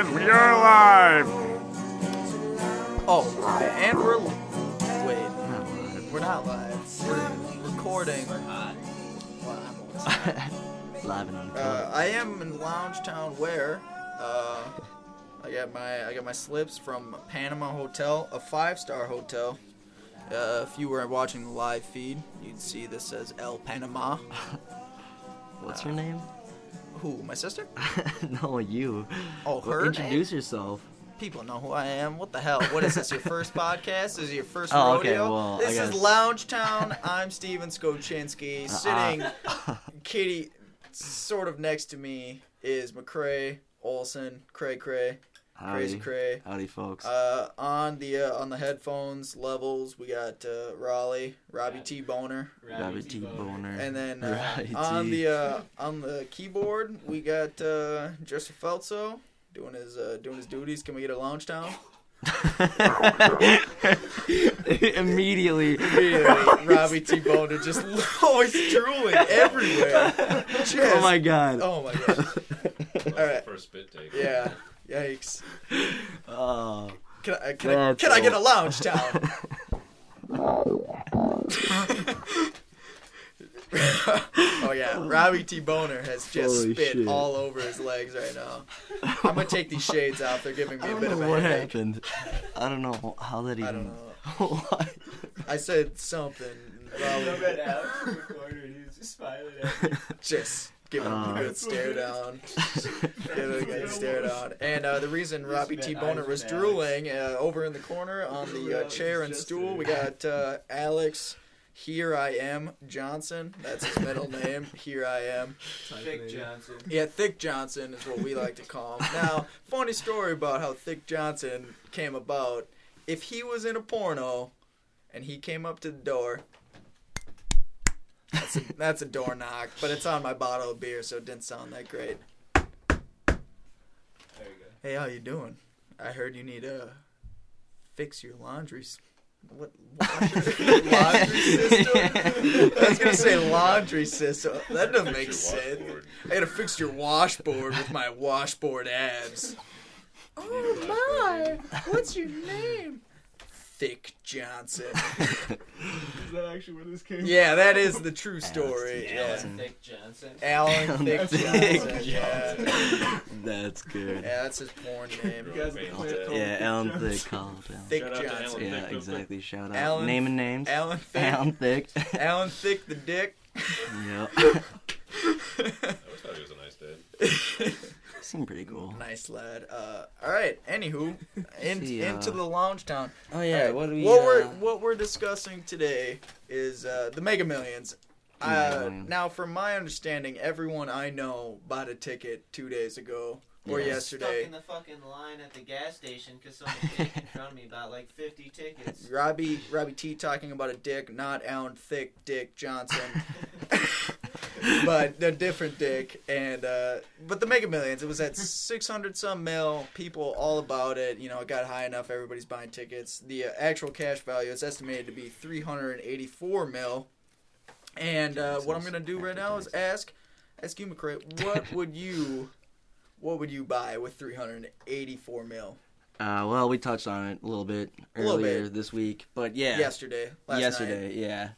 And we are live! Oh, and we're wait, we're not live. We're recording. Well, I'm almost- Live and uncut. uh, I am in Lounge Town where uh, I got my I got my slips from Panama Hotel, a five star hotel. Uh, if you were watching the live feed, you'd see this says El Panama. What's your name? Who? My sister? no, you. Oh, Well, her. Introduce yourself. People know who I am. What the hell? What is this? Your first podcast? This is your first Oh, okay, well, this is Lounge Town. I'm Steven Skoczynski. Sitting, Uh, Katie, sort of next to me is McCrae Olson, Cray Cray, Crazy. Cray. Howdy, folks. Uh, on the uh, on the headphones levels, we got uh, Raleigh, Robbie T Boner, Rabbit T Boner. and then uh, on the uh, on the keyboard we got uh, Joseph Feltso doing his uh, doing his duties. Can we get a Lounge Town? Immediately. Really, Robbie T Boner just always drooling everywhere. Just, Oh my god. Oh my god. All right. First spit take. Yeah. Yikes. Oh. Can I can I, can I get a lounge town? oh yeah, Robbie T Boner has just Holy spit shit. all over his legs right now. I'm gonna take these shades off. They're giving me I a don't bit of a what headache. happened. I don't know how that even. I don't know. What? I said something. Probably just give him a Uh. good stare down. Give him a good stare down. And uh, the reason Robbie T Boner was drooling uh, over in the corner on the uh, chair and stool, we got uh, Alex. Here I am Johnson. That's his middle name. Here I am. Thick Johnson. Yeah, Thick Johnson is what we like to call him. Now, funny story about how Thick Johnson came about. If he was in a porno and he came up to the door, that's a, that's a door knock, but it's on my bottle of beer, so it didn't sound that great. There you go. Hey, how you doing? I heard you need to fix your laundry. s- What washer- laundry system? I was gonna say laundry system. That doesn't make sense. washboard. I gotta fix your washboard with my washboard abs. Oh my! What's your name? Thick Johnson. Is that actually where this came Yeah, that is the true story. Alan Yeah. Thick Johnson. Alan Thick Thick Johnson. Yeah. That's good. yeah, that's his porn name. You guys Veins can dead. play Yeah, Thick Alan Johnson. Thick, call Alan. Thick Shout out to Johnson. Alan. Yeah, Thick, exactly. Shout out. Alan- Naming names. Alan Thick. Alan Thick. Alan Thick the Dick. yep. I always thought he was a nice dad. Seemed pretty cool. nice lad. Uh, all right. Anywho, in, See, uh, into the lounge town. Oh yeah. right, What we? what uh, we're what we're discussing today is uh, the Mega Millions. Mega Uh, now, from my understanding, everyone I know bought a ticket two days ago or Yes. Stuck yesterday. in the fucking line at the gas station because someone came in front of me about like 50 tickets. Robbie Robbie T talking about a dick, not Alan Thick Dick Johnson, but a different dick. And uh, but the Mega Millions, it was at six hundred some mil. People all about it. You know, it got high enough. Everybody's buying tickets. The uh, actual cash value is estimated to be three hundred and eighty four mil. And uh, what I'm gonna do right now is ask ask you, McCrae, what would you what would you buy with three hundred and eighty four mil Uh, well, we touched on it a little bit A little earlier bit. this week, but yeah, yesterday? Last yesterday, night? yeah.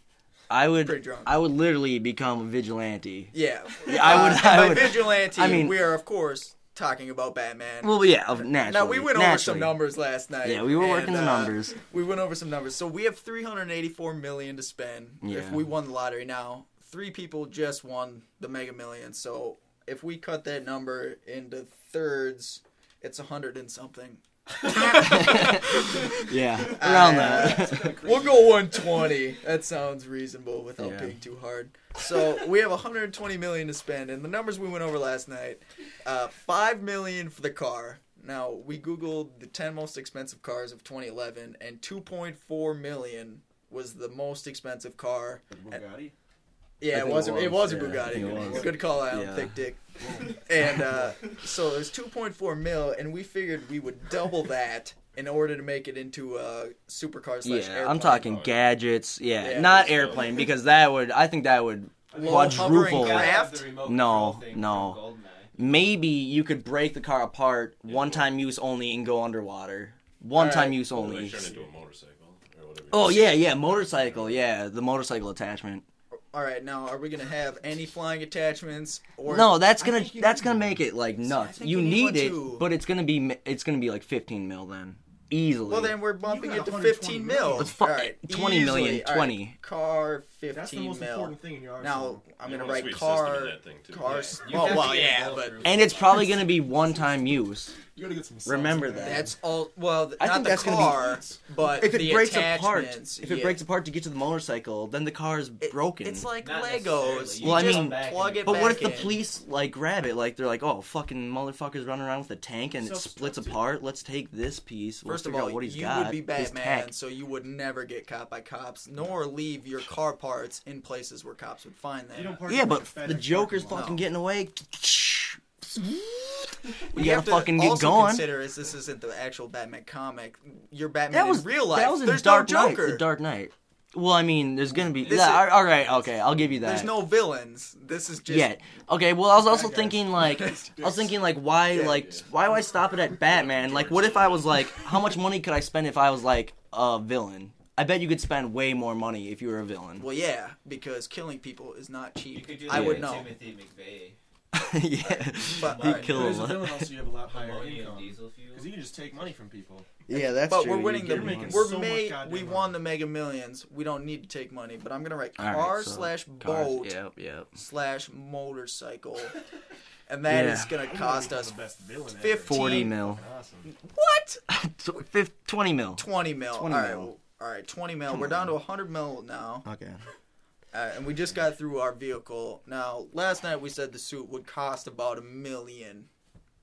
I would, Pretty drunk. I would literally become a vigilante. Yeah, Yeah, I would- Uh, I by would- vigilante, I mean- we are of course talking about Batman. Well, yeah, of naturally. now we went over some numbers last night. Yeah, we were and, working the uh, numbers. We went over some numbers. So we have 384 million to spend if we won the lottery. Now, three people just won the Mega Millions. So if we cut that number into thirds, it's a hundred and something. Yeah, around Uh, that. we'll go 120. That sounds reasonable without Yeah. being too hard. So we have 120 million to spend, and the numbers we went over last night: uh, five million for the car. Now we googled the 10 most expensive cars of 2011, and 2.4 million was the most expensive car. Bugatti? Yeah, it was, it it was, was a Bugatti. think it was. Good call, Alan. Yeah. Thick dick. and uh, so it was 2.4 mil, and we figured we would double that in order to make it into a supercar slash Yeah, airplane. I'm talking gadgets. Yeah, Yeah. not airplane because that would. I think that would Little hovering quadruple. craft? No, no. maybe you could break the car apart, one time use only, and go underwater. One time use only. they turn into a motorcycle or whatever. Oh yeah, yeah, motorcycle. Yeah, the motorcycle attachment. All right, now are we gonna have any flying attachments or No, that's gonna that's gonna make it like nuts. think You you need need it, too. but it's gonna be it's gonna be like 15 mil then, easily. Well, then we're bumping it to 15 mil. Let's fu- All right, 20 million, easily. All right, 20. Car That's the most mil. important thing in your arsenal. Now I'm gonna write sweet system car in that thing, too. cars. You Oh well, yeah, but and it's probably gonna be one time use. You gotta get some. sauce Remember in there. that. that's all. Well, th- I not think the that's gonna be- car, but If it the breaks apart, attachments, if it yeah. breaks apart to get to the motorcycle, then the car is It- broken. It's like Not Legos. necessarily. You Well, I just mean- plug it but back what if the in. police like grab it? Like they're like, oh, fucking motherfuckers running around with a tank and it splits Self-destructive. apart. Let's take this piece. Let's First of all, out what he's you got. would be his Batman, tech. so you would never get caught by cops, nor leave your car parts in places where cops would find them. You don't park Yeah, in but the FedEx Joker's parking lot. fucking getting away. What You gotta to fucking get also going. Consider is this isn't the actual Batman comic. Your Batman That was in real life. That was in There's Dark no Knight. Joker. The Dark Knight. Well, I mean, there's gonna be. This yeah, is- all right, okay, I'll give you that. There's no villains. This is just Yeah. Okay. Well, I was also thinking like, I was thinking like, why Yeah. like, why do I stop it at Batman? Like, what if I was like, how much money could I spend if I was like a villain? I bet you could spend way more money if you were a villain. Well, yeah, because killing people is not You cheap. could do I would know. Timothy McVeigh. yeah. But- He'd alright, kill There's him. a villain also you have a lot higher Ammonium income because you can just take money from people. Yeah, that's but true. we're winning the get making we're so much made goddamn we money. won the Mega Millions. We don't need to take money, but I'm gonna write All right, car so slash cars, boat Yep. Yep. slash motorcycle, and that is Yeah. gonna cost us the best villain 15 Forty mil. Awesome. what? Twenty mil. 20 mil. 20 all right, mil. well, all right, 20 mil. Come We're down on. to 100 mil now, Okay. Uh, and we just got through our vehicle. Now, last night we said the suit would cost about a million.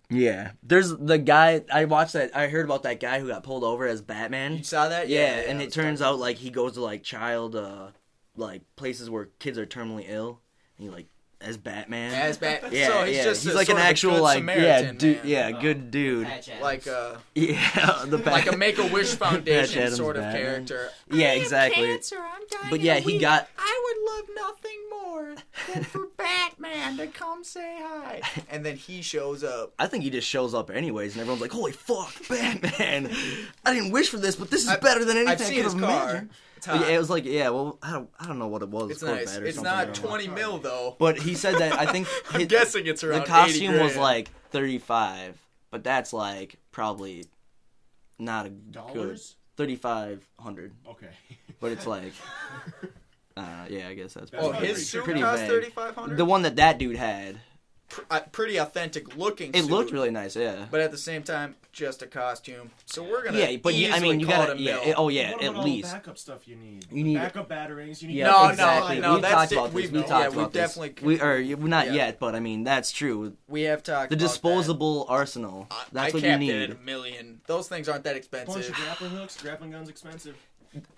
Yeah. There's the guy I watched that I heard about that guy who got pulled over as Batman. You saw that? Yeah, I and it turns out like he goes to like child uh like places where kids are terminally ill and he like as Batman. as Bat. yeah, so he's yeah. just he's a like an sort of actual good like Samaritan, yeah, dude, man. yeah, Oh, good dude. Patch Adams. like uh, Yeah, the like a Make a Wish Foundation sort of Batman. character. Yeah, I have exactly. cancer, I'm dying But yeah, in a he week. got I would love nothing more than for Batman to come say hi. And then he shows up. I think he just shows up anyways, and everyone's like, "Holy fuck, Batman! I didn't wish for this, but this is I've- better than anything I've I could his have car. Imagined." It's But hot. yeah, it was like, yeah, well, I don't, I don't know what it was. It's Corvette nice. or It's not don't know. 20 mil though. But he said that I think I'm his- guessing it's around the costume was like 35 but that's like probably not a good Dollars? 3500 Okay. but it's like uh, yeah i guess that's That's Oh, pretty, pretty his suit pretty cost 3500 the one that that dude had Pr- uh, pretty authentic looking it suit, looked really nice yeah but at the same time just a costume. So we're going to yeah but you, i mean you call gotta it a yeah oh yeah What at all least the backup stuff you need? You need- backup batteries. You need yeah No, exactly no, no, we that's talked di- about this we've- we yeah, talked we've about this definitely- we are not yeah. yet but i mean that's true we have talked the about that. disposable arsenal that's I what you need it at a million. Those things aren't that bunch expensive. of grappling hooks. Grappling guns expensive.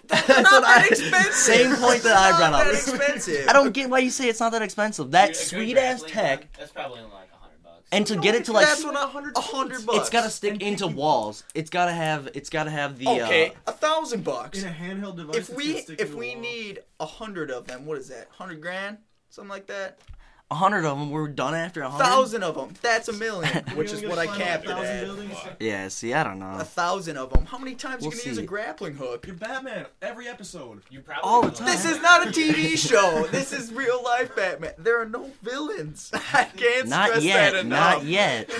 That's not what that I- expensive. same point that i Not brought up that expensive. i don't get why you say it's not that expensive that A sweet ass tech That's probably only like a hundred bucks. and to get it to like That's what a hundred. A hundred bucks. It's got to stick And into walls. It's got to have. It's got to have the. Okay, Uh, a thousand bucks. In a handheld device. If that's we gonna stick if to the we wall. need a hundred of them, what is that? Hundred grand, something like that. A hundred of them. We're done after a hundred. Thousand of them. That's a million, which is what I climb up capped a it thousand at. buildings. Yeah. See, I don't know. A thousand of them. How many times We'll you gonna use a grappling hook? You're Batman. Every episode. You probably All the will. time. This is not a TV show. This is real life Batman. There are no villains. I can't Not stress yet. that enough. Not yet.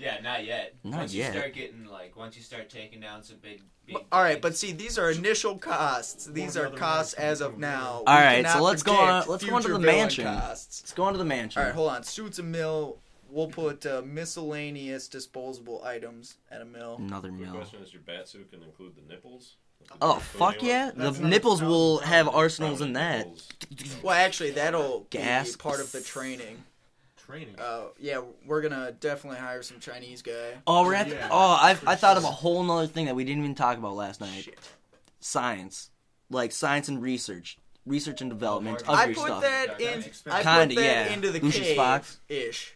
Yeah, not yet. Not once yet. you start getting like, once you start taking down some big, big. All right, but see, these are initial costs. These are of the other costs as of now. All We right, so let's go on- let's go on to the mansion. Costs. Let's go on to the mansion. All right, hold on. Suits a mill. We'll put uh, miscellaneous disposable items at a mill. Another Quick mill. question: Is your bat suit can include the nipples? Oh fuck what? yeah! The That's nipples will have arsenals in that. Well, actually, that'll Gas. be part of the training. Training. Uh, yeah, we're gonna definitely hire some Chinese guy. Oh, we're at. The, Yeah, oh, I for I thought of a whole nother thing that we didn't even talk about last night. Shit. Science, like science and research, research and development of I your put stuff. that in. I Kinda, put that yeah. into the Lucius cave Fox. ish.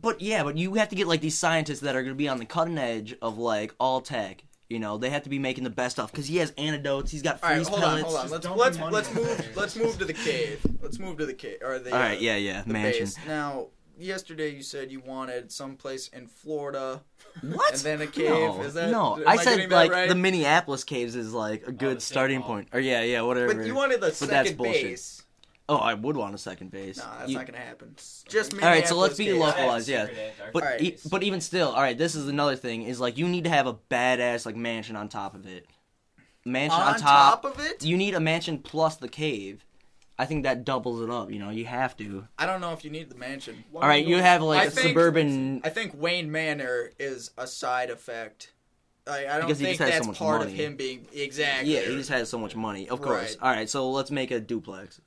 But yeah, but you have to get like these scientists that are going to be on the cutting edge of like all tech. You know, they have to be making the best stuff because he has antidotes. He's got All right, freeze hold on, pellets. hold on. Let's dumping let's money let's on move let's move to the cave. Let's move to the cave or the. All right, uh, yeah, yeah, the mansion. base. Now yesterday you said you wanted someplace in Florida, What? and then a cave. No, Is that no. am I getting said that like right? the Minneapolis caves is like a good the starting Paul. point. Or yeah, yeah, whatever. But you wanted the that's second bullshit. base. Oh, I would want a second base. No, that's You- not gonna happen. Just All right, so let's be Minneapolis caves. localized, yeah. But Alright. e- but even still, all right. This is another thing. Is like you need to have a badass like mansion on top of it. Mansion on, On top of it, You need a mansion plus the cave. I think that doubles it up. You know, you have to. I don't know if you need the mansion. Why All right, don't you have like I a think- suburban. I think Wayne Manor is a side effect. I, I don't Because he think just has so that's much part of money. him being exactly. Yeah, he just has so much money. Of course. Right. All right, so let's make a duplex.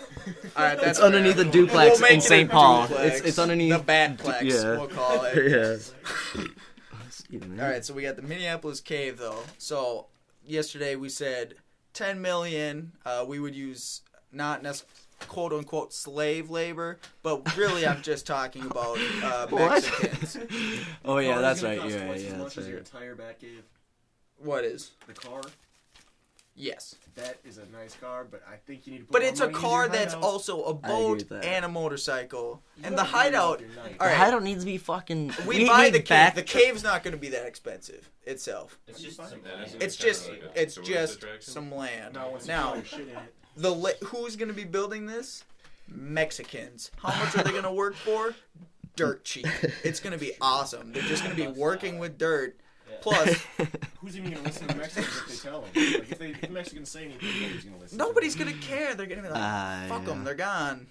All right, that's It's underneath fair. the duplex We'll in St. Paul. duplex. It's it's underneath the Batplex. Yeah. We'll call it. yeah. All right, so we got the Minneapolis cave though. So yesterday we said 10 million. Uh, we would use not nec- quote unquote slave labor, but really I'm just talking about uh, Mexicans. Oh yeah, that's right. cost Yeah, twice yeah, as that's much as your right. entire Batcave. what is? The car, Yes, that is a nice car, but I think you need to. Put but it's a car that's hideout. also a boat and a motorcycle, You and the gotta bring it up hideout. your night. All right. The hideout needs to be fucking. We buy need the cave. back- The cave's not going to be that expensive itself. It's just some it's- land. It's kinda just like it's just attraction. some land. Now, Now put your shit in it, the la- who's going to be building this? Mexicans. How much are they going to work for? Dirt cheap. It's going to be awesome. They're just going to be working with dirt. Plus, who's even gonna listen to Mexicans if they tell them? Like if, they, if the Mexicans say anything, nobody's gonna listen. nobody's going to care. They're going to be like, Ah, fuck them. yeah. They're gone.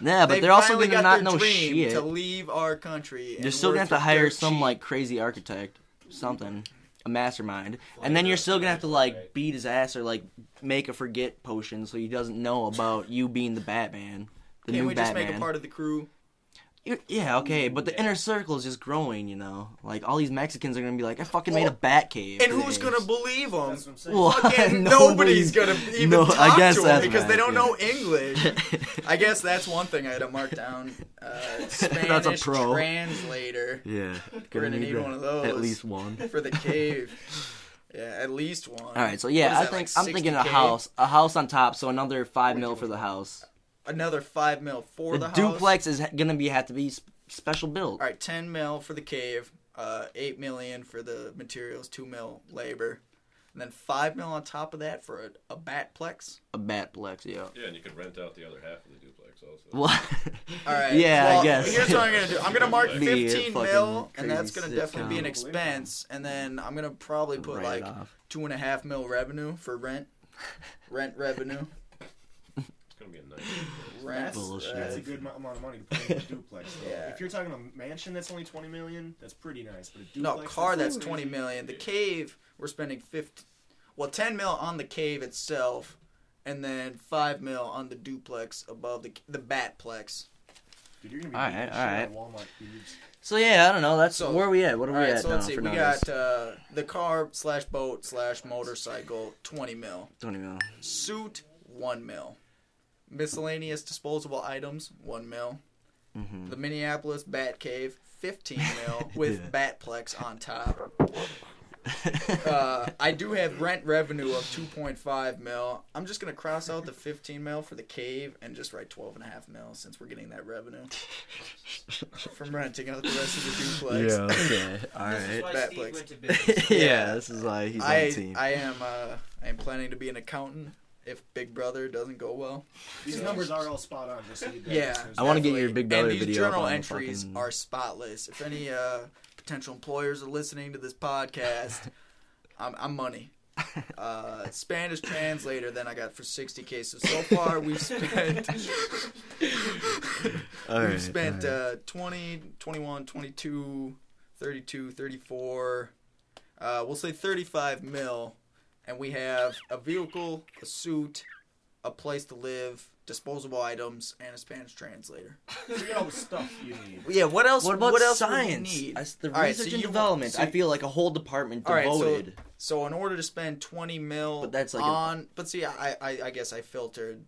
Yeah, but they they're also finally gonna got not their know dream shit. to leave our country. You're and still work gonna have to for hire some cheap. like crazy architect, something, a mastermind, and then you're still gonna have to like beat his ass or like make a forget potion so he doesn't know about you being the Batman, the Can't new we just Batman. make a part of the crew? You- yeah, okay, but the inner circle is just growing. You know, like all these Mexicans are gonna be like, I fucking made a bat cave. And who's going to believe them? That's what I'm saying. Well, Fucking nobody's gonna even no, talk I guess to them that's because they don't yeah. know English. I guess that's one thing I had to mark down. Uh, Spanish That's a pro. translator Yeah, We're gonna need that. one of those. At least one. for the cave. Yeah, at least one. All right, so yeah, I that, think like I'm thinking a house, a house on top, so another five mil for the house. Another five mil for The, the, house. duplex is gonna be have to be special built. All right, ten mil for the cave. Uh, eight million for the materials. Two mil labor. And then five mil on top of that for a, a batplex. A batplex, yeah. Yeah, and you could rent out the other half of the duplex also. What? All right. Yeah, I well, guess. Here's what I'm gonna do. I'm gonna mark 15 mil, and that's gonna definitely be an expense. And then I'm gonna probably put Write it like off. two and a half mil revenue for rent. Rent revenue. It's gonna be a nice. That's, Bullshit. that's a good mo- amount of money to put in a duplex. Though. Yeah. If you're talking a mansion that's only 20 million, that's pretty nice. But a duplex, No, duplex car that's crazy. 20 million. The cave we're spending 50 well 10 mil on the cave itself and then 5 mil on the duplex above the the batplex. Dude, you're gonna be All right, beating all right. Walmart dudes. So yeah, I don't know. That's So- where are we at? What are All we right, at so now let's see. for We numbers? got uh, the car slash boat slash motorcycle 20 mil. Twenty mil. Suit 1 mil. Miscellaneous disposable items 1 mil. hmm The Minneapolis Bat Cave 15 mil with Batplex on top. uh, I do have rent revenue of 2.5 mil. I'm just gonna cross out the 15 mil for the cave and just write 12 and a half mil since we're getting that revenue from renting out the rest of the duplex. okay. All This is why Steve went to business. yeah, this is why he's on I the team. I am uh, I am planning to be an accountant if Big Brother doesn't go well. These numbers are all spot on. Just so you guys Yeah, I wanna get your Big Brother and these video up journal on the entries fucking- are spotless. If any uh, potential employers are listening to this podcast, I'm, I'm money. Uh, Spanish translator. Then I got for 60k. So so far we've spent All we've spent all right. uh, 20, 21, 22, 32, 34. Uh, we'll say 35 mil, and we have a vehicle, a suit, a place to live, disposable items, and a Spanish translator. you get all the stuff you need. Yeah, what else? What about else would we science? need? That's the All right, research so and you- development. so- I feel like a whole department devoted. All right, so- devoted. So in order to spend twenty mil But that's like a- on, but see, I, I I guess I filtered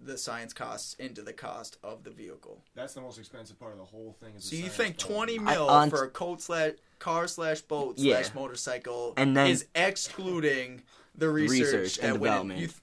the science costs into the cost of the vehicle. That's the most expensive part of the whole thing. Is So the you think part. twenty I- mil on- for a coat slash car slash boat Yeah. slash motorcycle And then- is excluding the research, Research and when it- development. you th-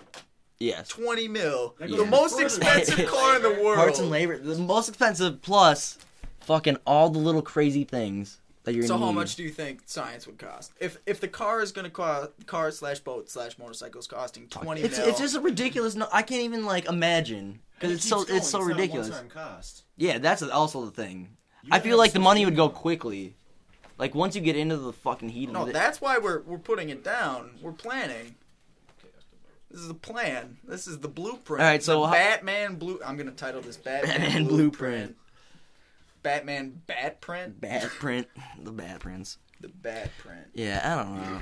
Yes. Twenty mil. That The most expensive car in the world. Parts and labor, the most expensive plus fucking all the little crazy things that you're So gonna how need. much do you think science would cost? If if the car is gonna cost car slash boat slash motorcycles costing twenty It's mil. it's just a ridiculous. No, I can't even like imagine because it it's so keeps going. it's so not ridiculous. one-time cost. Yeah, that's also the thing. You I feel like the money would go quickly. Like once you get into the fucking heat no, of it. that's why we're we're putting it down. We're planning. This is the plan. This is the blueprint. All right, so the how- Batman blue. I'm gonna title this Batman, Batman blueprint. Batman bat print. bad print, the bad prints. The bat print. Yeah, I don't know.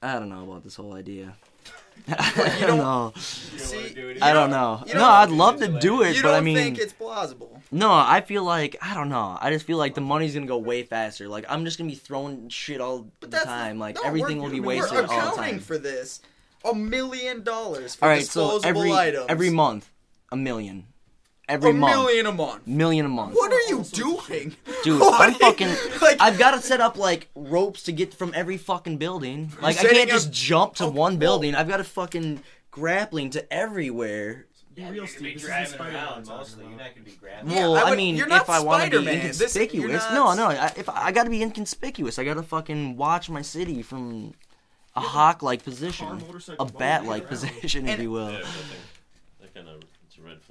I don't know about this whole idea. I don't- don't know. See, do it I don't know. No, don't- I'd love to do it, You but don't I mean, think it's plausible? no, I feel like I don't know. I just feel like the money's gonna go way faster. Like I'm just gonna be throwing shit all the time. Like no, everything will be we're wasted all the accounting time. for this. A million dollars for All right, so disposable every items. every month, a million. Every a month, million a month. million a month. What are you All sorts of doing, Dude, I'm fucking like I've got to set up like ropes to get from every fucking building. Like I can't up- just jump to one well- building. I've got to fucking grappling to everywhere. Be Yeah, real, you're Steve. be This is driving Spider-Man around mostly. You're not gonna be grabbing. Yeah, well, I I, would- mean, you're not if I want to be Spider-Man. This- inconspicuous, not- no, no. I, if I, I got to be inconspicuous, I got to fucking watch my city from a hawk-like position, a bat-like around. position, if And- you will. Yeah, but I think that kind of it's a red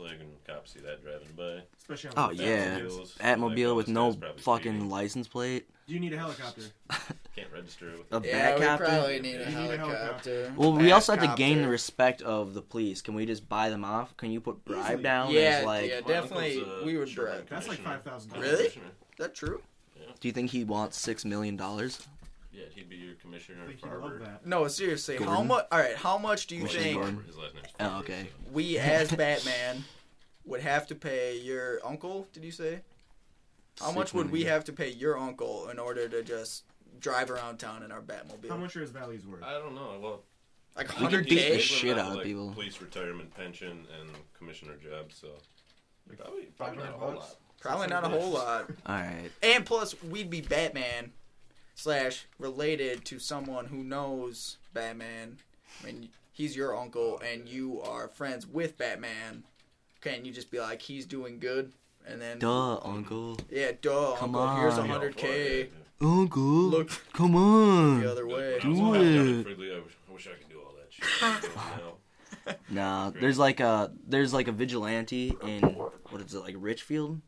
flag when cops see that driving by. Especially on Oh the yeah, Batmobiles, Batmobile like, with no guys probably fucking speeding. license plate. Do you need a helicopter? Can't register with A yeah, we Batcopter? probably need a You need a helicopter. helicopter. Well, we also have to gain Batcopter. the respect of the police. Can we just buy them off? Can you put bribe Easily. down? Yeah, as like, yeah. Definitely, uncle's, we would Sherman bribe. That's like $5,000. Really? Is that true? Do you think he wants six million dollars? Yeah, he'd be your commissioner I think love Harvard. that. No, seriously. How Gordon? much? All right. How much do you Commissioner think Gordon. His last name's Oh, Farber, okay. so- we, as Batman, would have to pay your uncle? Did you say? How Six much would we million. have to pay your uncle in order to just drive around town in our Batmobile? How much are his values worth? I don't know. Well, Like We could hundred beat the k? shit out of like, people. Police retirement pension and commissioner job. So probably, probably not a 500 whole bucks? lot. Probably not a whole lot. All right. And plus, we'd be Batman slash related to someone who knows Batman. I mean, he's your uncle, and you are friends with Batman. Can you just be like, he's doing good, and then Duh, uncle. yeah, duh, Come uncle, here's a on. Yeah, hundred k. Uncle. Look Come on. the other way. When I was Do young it. Friendly, I wish, I wish I could do all that shit. Nah, there's like a there's like a vigilante in what is it like Richfield,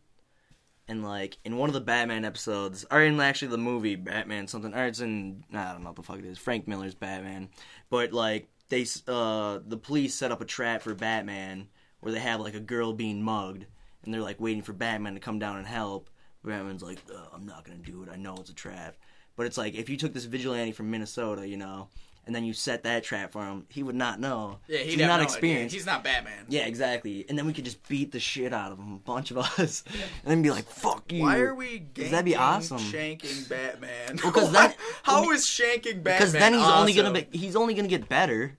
and like in one of the Batman episodes, or in actually the movie Batman something, or it's in I don't know what the fuck it is, Frank Miller's Batman, but like they uh the police set up a trap for Batman where they have like a girl being mugged, and they're like waiting for Batman to come down and help. Batman's like, "Uh, I'm not gonna do it. I know it's a trap. But it's like if you took this vigilante from Minnesota, you know, and then you set that trap for him, he would not know. Yeah, he'd he's not no idea. experienced. He's not Batman. Yeah, exactly. And then we could just beat the shit out of him, a bunch of us, and then be like, "Fuck you." Why are we ganking, That'd be awesome. shanking Batman? Well, 'cause then- how is shanking Batman? Because then he's only gonna be he's only gonna get better.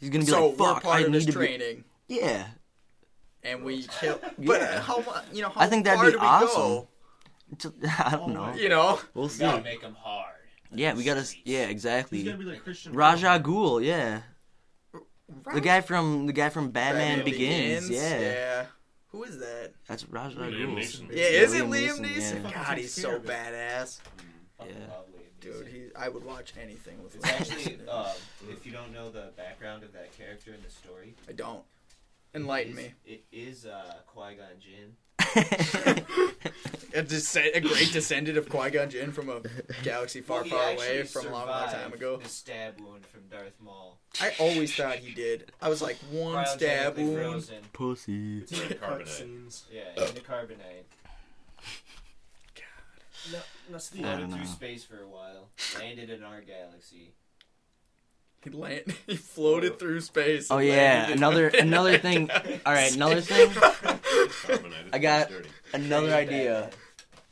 He's gonna be So like, "Fuck, we're part I of need his to be." training, Yeah, and we kill. But how uh, you know? How I think that'd far be awesome. go? I don't oh know. You know, We'll You see. gotta make them hard. Yeah, we gotta. Yeah, He's exactly. gonna be like Christian. Ra's al Ghul, yeah, the guy from the guy from Batman, Begins. Yeah. yeah. Who is that? that's Raja Liam Ghul. Neeson. Yeah, is it Liam Liam Neeson, Neeson? yeah. God, he's so badass, Yeah. dude. He, I would watch anything with It's Liam actually, Neeson. um, if you don't know the background of that character in the story, I don't. Enlighten it me. It is uh, Qui Gon Jinn. A, descend- a great descendant of Qui Gon Jinn from a galaxy far, Well, far away from a long, long time ago. The stab wound from Darth Maul. I always thought he did. I was like one stab wound. frozen. Pussy. It's like Carbonite. Yeah, in the carbonite. No, no, Steve. I Floated don't through know. space for a while. Landed in our galaxy. He land. He floated through space. Oh yeah, another another thing. All right, another thing. I got- Another idea.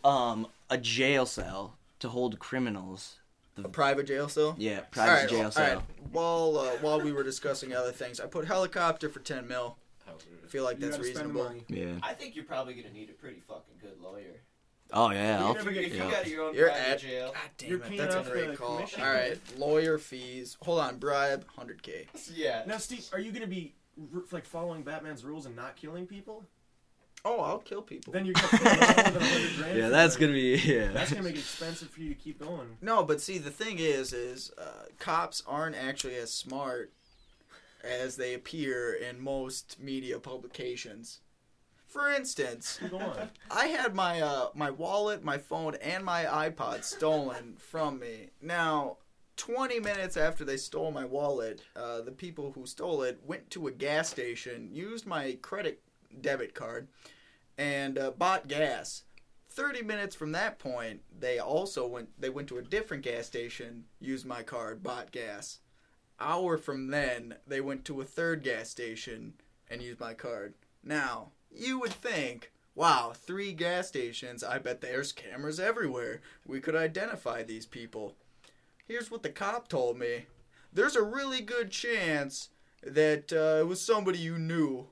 Um, a jail cell to hold criminals. a private jail cell. Yeah, private right, jail cell. right. While uh, while we were discussing other things, I put helicopter for ten mil. I feel like You that's gotta spend the reasonable. Yeah. I think you're probably gonna need a pretty fucking good lawyer. Oh yeah. I'll, You're never If gonna you yeah. got your own You're private at- jail. God damn You're it, paying that's a off great call. commission. All right, lawyer fees. Hold on, bribe, hundred k. Yeah. Now, Steve, are you gonna be r- like following Batman's rules and not killing people, Oh, I'll kill people. then you're gonna pay more 100 grand. Yeah, for that's it. gonna be yeah. That's gonna make it expensive for you to keep going. No, but see, the thing is, is uh, cops aren't actually as smart as they appear in most media publications. For instance, I had my uh, my wallet, my phone, and my iPod stolen from me. Now, 20 minutes after they stole my wallet, uh, the people who stole it went to a gas station, used my credit debit card, and uh, bought gas. 30 minutes from that point, they also went they went to a different gas station, used my card, bought gas. Hour from then, they went to a third gas station and used my card. Now, you would think, wow, three gas stations, I bet there's cameras everywhere. We could identify these people. Here's what the cop told me. There's a really good chance that uh, it was somebody you knew.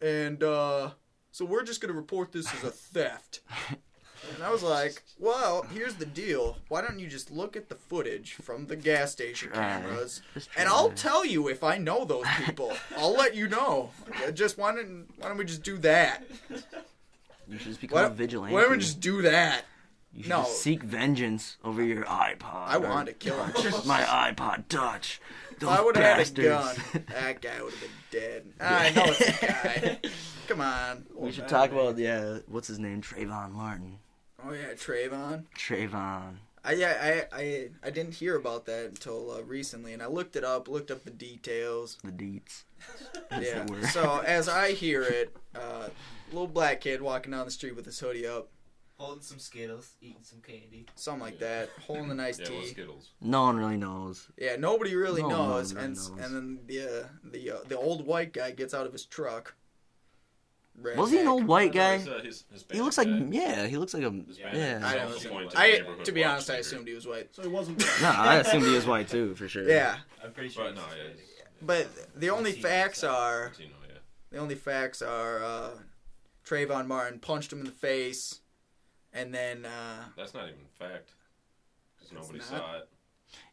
And uh, so we're just going to report this as a theft. And I was like, well, here's the deal. Why don't you just look at the footage from the gas station cameras? And I'll tell you if I know those people. I'll let you know. Just why don't why don't we just do that? You should just become Why, a vigilante. why don't we just do that? you should no. just seek vengeance over your iPod. I want to kill him. my iPod Touch. If I would have had a gun, that guy would have been dead. Ah, I know it's a guy. Come on. we should talk about yeah. What's his name? Trayvon Martin. Oh yeah, Trayvon. Trayvon. I yeah I I I didn't hear about that until uh, recently, and I looked it up, looked up the details. The deets. Yeah. the word. So as I hear it, uh, little black kid walking down the street with his hoodie up, Holding some Skittles, eating some candy. something like that, holding a nice Yeah, well, tea. Skittles. No one really knows. Yeah, nobody really No, knows, no one and knows. and then the uh, the uh, the old white guy gets out of his truck. Was he an old white guy? he's, uh, his He looks like guy. yeah. He looks like a Hispanic. yeah. I He's don't assume. to I to be watch honest, I assumed he was white. So he wasn't. No, I assumed he was white too, for sure. Yeah, I'm pretty sure. But no, yeah, Hispanic. but the only Latino facts are Latino, yeah. the only facts are uh, Trayvon Martin punched him in the face, and then uh, That's not even fact. Because nobody not? saw it.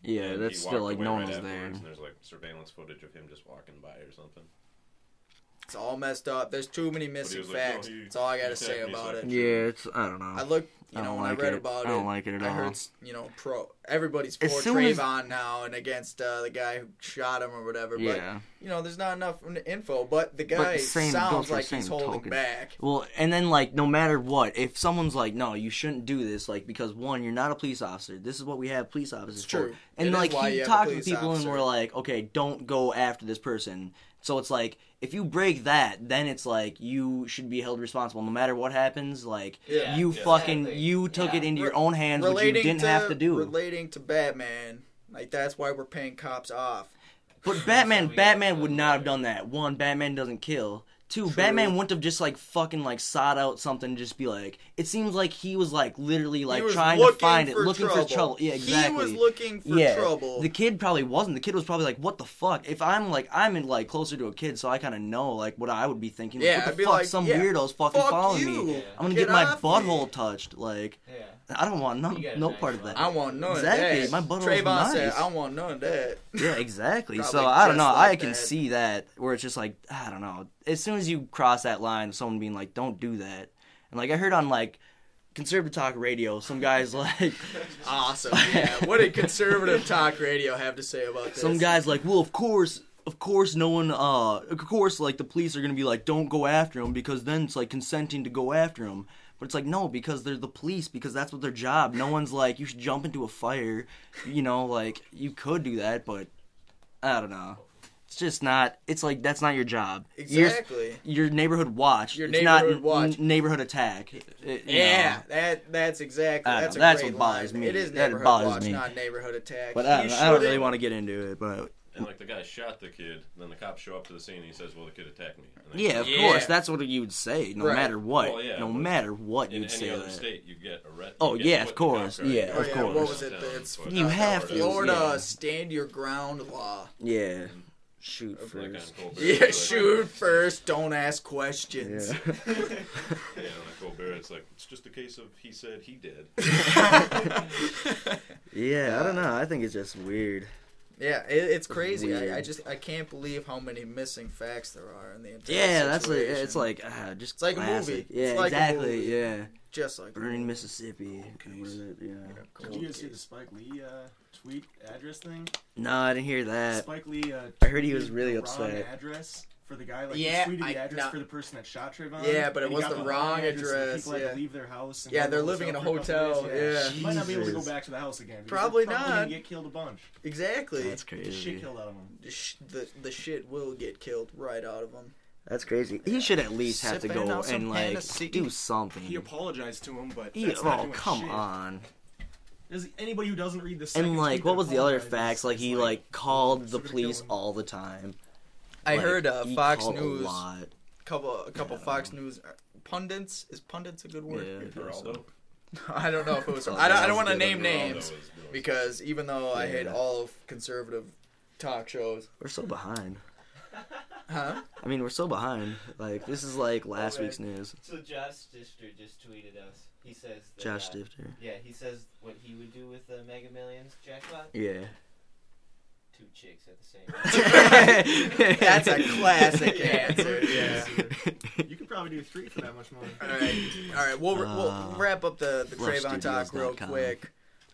Yeah, And that's still like no one right was there. And there's like surveillance footage of him just walking by or something. It's all messed up. There's too many missing was like, no, facts. he- That's all I gotta say about it. Yeah, it's I don't know. I looked, you I know, when like I read it. about I don't like it at I all. heard, you know, pro everybody's for As soon as- Trayvon now and against uh, the guy who shot him or whatever. But yeah. you know, there's not enough info. But the guy the same sounds like he's holding token. back. Well, and then like no matter what, if someone's like, "No, you shouldn't do this," like because one, you're not a police officer. This is what we have police officers It's for. true. And It is like he you have a talked to people and officer. we're like, "Okay, don't go after this person." So it's like if you break that, then it's like you should be held responsible no matter what happens. Like Yeah. you Yeah. fucking Exactly. you took Yeah. it into your own hands, which you didn't to have to do. relating to Batman, like that's why we're paying cops off. But Batman, So Batman would not have done that. One, Batman doesn't kill. Two, True. Batman wouldn't have just like fucking like sought out something, and just be like. It seems like he was like literally like trying to find it, looking trouble. for trouble. Yeah, exactly. He was looking for yeah, trouble. The kid probably wasn't. The kid was probably like, "What the fuck?" If I'm like, I'm in like closer to a kid, so I kind of know like what I would be thinking. Like, Yeah, what I'd the fuck? like, Some yeah, weirdo's fucking Fuck following you. me. Yeah. I'm gonna Get get, my off me. butthole touched. Like, Yeah. I don't want no, You got a no nice part of that. I want none Exactly, of that. my butthole's Trayvon said, nice. "I want none of that." Yeah, exactly. So I don't know. like I can see that where it's just like I don't know. As soon as you cross that line, someone being like, "Don't do that," and like I heard on like conservative talk radio, some guys like Awesome. Yeah. what did conservative talk radio have to say about this? some guys like, well, of course. Of course, no one. Uh, of course, like the police are gonna be like, "Don't go after him," because then it's like consenting to go after him. But it's like no, because they're the police, because that's what their job. No one's like, you should jump into a fire. You know, like you could do that, but I don't know. It's just not. It's like that's not your job. You're- Exactly. your neighborhood watch. Your it's neighborhood not watch. N- neighborhood attack. It- Yeah, know. that that's exactly that's know, a that's great what bothers line. me. It is That neighborhood bothers watch, me. not neighborhood attack. But I don't, I don't really want to get into it. But And like the guy shot the kid, then the cops show up to the scene and he says, "Well, the kid attacked me." And yeah, of Yeah. course, that's what you would say. No Right. matter what. Well, yeah, no matter what, In you'd any say other that. state, you get arrested. Oh, get yeah, of course. cop car, Yeah, you Oh, of yeah, course. What was it? It's You uh, have to, Florida yeah. stand your ground law. Yeah. Shoot Like on first. Colbert, Yeah, like- shoot first. Don't ask questions. Yeah. Yeah, like Colbert, it's like it's just a case of he said he did. yeah, I don't know. I think it's just weird. Yeah, it, it's crazy. I, I just I can't believe how many missing facts there are in the entire Yeah, that's like it's like ah, just It's like a movie. Yeah, It's like a exactly. movie. Yeah, just like burning movie. Mississippi. What is it? Yeah. Cold Did you guys see the Spike Lee uh, tweet address thing? No, I didn't hear that. Spike Lee. Uh, I heard he was really upset. Wrong address for the guy. Like Yeah, he tweeted the I- address no. for the person that shot Trayvon. Yeah, but it was got the wrong and address, People had yeah. to leave their house. And Yeah, they're living in a hotel, days, yeah. You might not be able to go back to the house again. because Probably not. Get killed a bunch. Exactly. That's Get crazy. shit killed out of them. The, the the shit will get killed right out of them. That's crazy. He should at least have to Sipping go on some and like Hennessy. do something. He apologized to him, but He- that's not oh doing come shit. on! Does anybody who doesn't read this. And like, what was the other facts? Like he like called the they're gonna police all the time. I Like, heard uh, he Fox called a News, lot. couple a couple Yeah. Fox News uh, pundits. Is pundits a good word? Yeah. Geraldo. I don't know if it was. Oh, I don't. I don't want to name names was- was- because even though I hate all of conservative talk shows, We're so behind. Huh? I mean, we're so behind. Like this is like last Okay. week's news. So Josh Stister just tweeted us. He says that, Josh uh, Stifter. Yeah, he says what he would do with the Mega Millions jackpot. Yeah. Two chicks at the same time. That's a classic answer. Yeah. You could probably do three for that much money. All right, all right. We'll, we'll Uh, wrap up the the Trayvon talk real Studios.com. quick,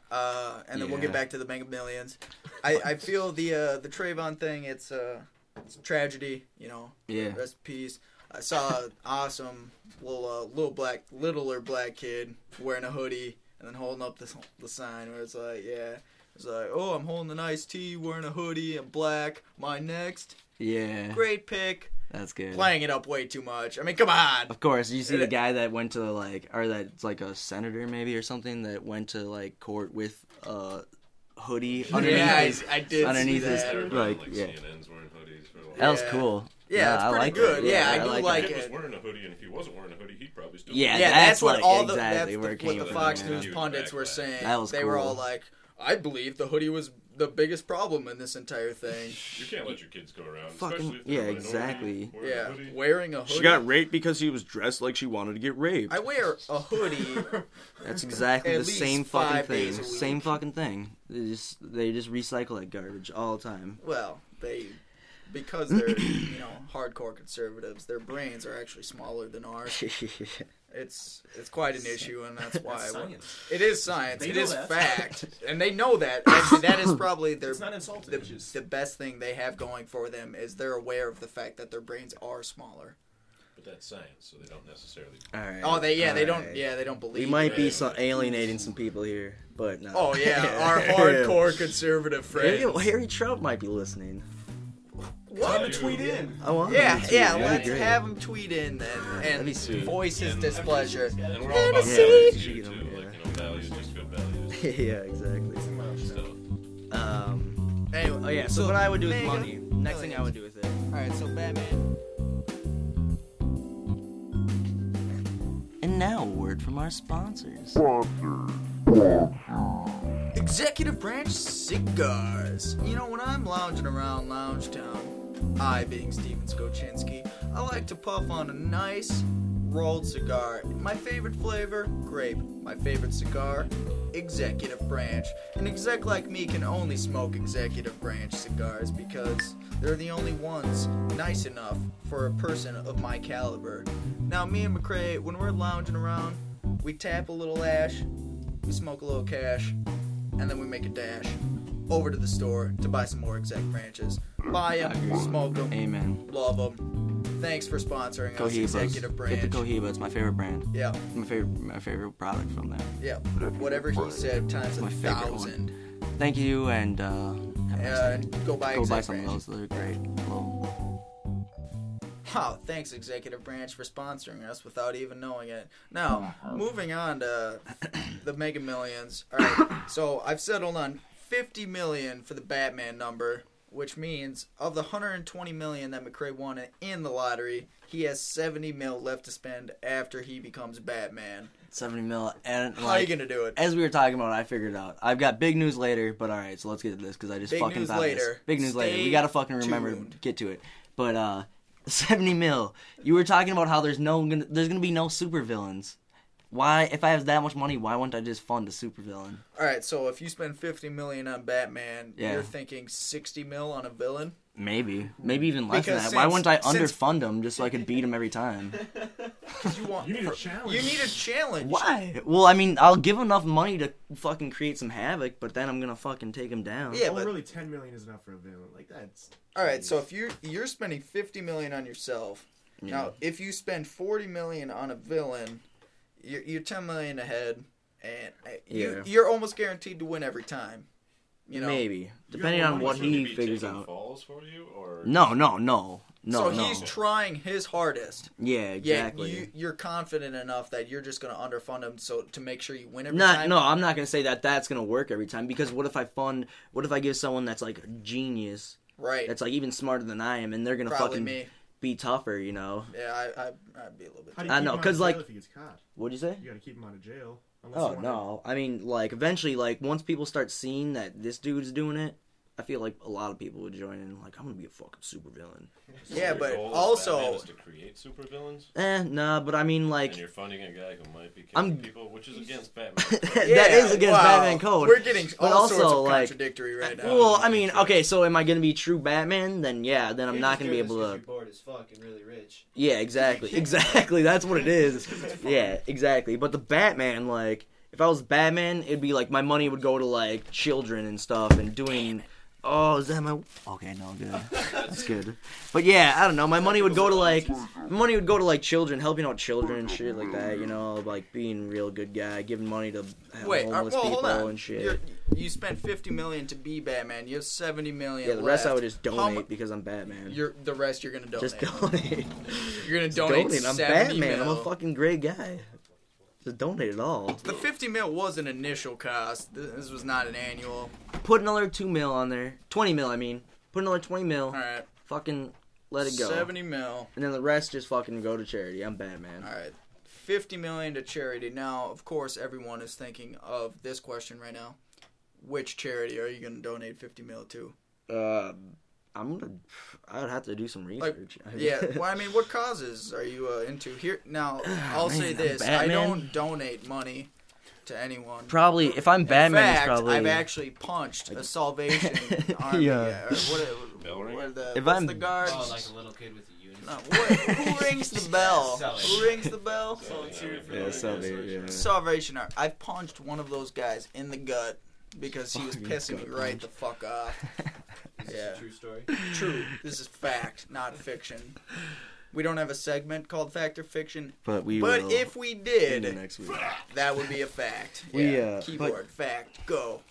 uh, and then we'll get back to the Mega Millions. I, I feel the uh, the Trayvon thing. It's uh, it's a tragedy. You know. Yeah. Rest in peace. I saw an awesome little uh, little black littler black kid wearing a hoodie and then holding up this the sign where it's like, yeah, it's like, oh, I'm holding an iced tea, wearing a hoodie and black. My next Yeah. great pick. That's good. Playing it up way too much. I mean, come on. Of course, you see the guy that went to like, or that's like a senator maybe or something that went to like court with a hoodie underneath yeah, I, his. I did underneath see his- that. Everybody, Like, like, yeah. CNN's That was cool. Yeah, it's I pretty like good. that. Yeah, I I do like like If he it. was wearing a hoodie, and if he wasn't wearing a hoodie, he'd probably still. Yeah, Yeah, that's that's, what like all the exactly that's where the, came what the Fox yeah. News pundits were saying. That was they were all like, "I believe the hoodie was the biggest problem in this entire thing." You can't let your kids go around. Fucking- especially if yeah, they're exactly. wearing yeah, hoodie. wearing a hoodie. She got raped because he was dressed like she wanted to get raped. I wear a hoodie. That's exactly the same fucking thing. days a week. Same fucking thing. They just they just recycle that garbage all the time. well, they because they're you know hardcore conservatives. Their brains are actually smaller than ours. It's it's quite an issue, and that's why That's I- science. it is science. They It know is that. fact, and they know that. Actually, that is probably their It's not insulting. the, it's just the best thing they have going for them is they're aware of the fact that their brains are smaller. But that's science, so they don't necessarily. all right. Oh, they yeah, they don't yeah, they don't believe. We might be some alienating some people here, but no. Oh yeah, our hardcore conservative Harry, friends. Harry Trump might be listening. Time to tweet in. I want Yeah, him to. yeah. That'd Let's be great. have him tweet in and, That'd and be sweet. voice his And- displeasure. And we're all about Hennessy. values here, too. Yeah. Like, you know, values, just good values. yeah, exactly. So, Um. Anyway, Oh yeah. So, what I would do with Mega money. Next thing I would do with it. All right, so Batman. And now a word from our sponsors. Executive Branch Cigars. You know, when I'm lounging around Lounge Town, I being Steven Skoczynski, I like to puff on a nice rolled cigar. My favorite flavor, grape. My favorite cigar, Executive Branch. An exec like me can only smoke Executive Branch cigars because they're the only ones nice enough for a person of my caliber. Now, me and McCrae, when we're lounging around, we tap a little ash, we smoke a little cash, and then we make a dash over to the store to buy some more exec branches. Buy them, smoke them, Amen. love them. Thanks for sponsoring us, Cohibas. Executive Branch. Get the Cohiba. It's my favorite brand. yeah, My favorite. My favorite product from them. yeah. Whatever he said times a My favorite one. thousand. Thank you, and uh, have a nice Uh, go buy go exec buy some of those. They're great. Wow, thanks Executive Branch for sponsoring us without even knowing it. Now, moving on to the Mega Millions. All right, so I've settled on 50 million for the Batman number, which means of the 120 million that McCrae won in the lottery, he has 70 mil left to spend after he becomes Batman. Seventy mil. And How are you gonna do it? as we were talking about, I figured it out. I've got big news later, but all right. So let's get to this because I just Big fucking news thought of this. later. Big news later. We gotta fucking remember tuned. get to it. But uh, seventy mil. You were talking about how there's no gonna, there's gonna be no supervillains. Why, if I have that much money, why wouldn't I just fund a supervillain? All right, so if you spend fifty million on Batman, Yeah. you're thinking sixty mil on a villain. Maybe, maybe even less Because than that. Why since- wouldn't I since- underfund him just so I could beat him every time? 'Cause You want You need a challenge. You need a challenge. Why? Well, I mean, I'll give enough money to fucking create some havoc, but then I'm gonna fucking take him down. Yeah, oh, but really, ten million is enough for a villain. Like that's. all right. So if you're you're spending fifty million on yourself, Yeah. now if you spend forty million on a villain, you're, you're ten million ahead, and uh, you Yeah. you're almost guaranteed to win every time. You know. maybe depending on what he figures out. Falls for you or No, no, no, no, so no. he's trying his hardest. yeah, exactly. Yeah, you, you're confident enough that you're just going to underfund him so to make sure you win every Not, time. no, I'm not gonna say that that's gonna work every time because what if I fund? What if I give someone that's like a genius, right? that's like even smarter than I am, and they're gonna Probably fucking me. Be tougher, you know? Yeah, I, I, I'd be a little bit. How do you I keep know, him out 'cause, of like- if he gets caught, What'd you say? you got to keep him out of jail. Unless oh, you Oh wanna- no, I mean like eventually, like once people start seeing that this dude's doing it, I feel like a lot of people would join in. Like I'm gonna be a fucking supervillain. So Yeah, your but goal as also- Batman is to create supervillains, Eh, nah, but I mean like and you're funding a guy who might be killing I'm- people, which is against Batman. that Yeah, is against wow. Batman code. We're getting But all also, sorts of like- contradictory right now. Well, I mean, okay, so am I gonna be true Batman? Then yeah, then I'm You're not gonna be doing this able 'cause to. You're bored as fuck and really rich. Yeah, exactly, exactly. That's what it is. Yeah, exactly. But the Batman, like, if I was Batman, it'd be like my money would go to like children and stuff and doing. Oh, is that my? Okay, no, good. That's good. But yeah, I don't know. My money would go to like, money would go to like children, helping out children and shit like that. You know, like being a real good guy, giving money to Wait, uh, homeless well, hold people on. and shit. You're, you spent fifty million to be Batman. You have seventy million. yeah, the rest I would just donate mu- because I'm Batman. You're the rest. You're gonna donate. just donate. You're gonna donate. donate. I'm Batman. Mil. I'm a fucking great guy. Just donate it all. The fifty mil was an initial cost. This was not an annual. Put another two mil on there. Twenty mil, I mean. Put another twenty mil. All right, Fucking let it go. seventy mil. And then the rest just fucking go to charity. I'm Batman. All right, fifty million to charity. Now, of course, everyone is thinking of this question right now. Which charity are you gonna donate fifty mil to? Uh, I'm gonna. I would have to do some Like, research. Yeah, well, I mean, what causes are you uh, into here? Now, I'll Man, say this: I don't donate money to anyone. probably if I'm Batman, In fact, probably. I've actually punched a Salvation Army. Yeah. uh, or what, Bell what the, If what's I'm- the guards? Oh, like a little kid with a unit. No, what, who rings the bell? Who rings the bell? Yeah, Salvation, yeah. Salvation Army. I've punched one of those guys in the gut because he was Fucking pissing me gut right punch. the fuck off. Is this Yeah. a true story? True. This is fact, not fiction. We don't have a segment called Fact or Fiction, but we but will if we in did, next week. that would be a fact. We, yeah. uh, Keyboard fact. Go.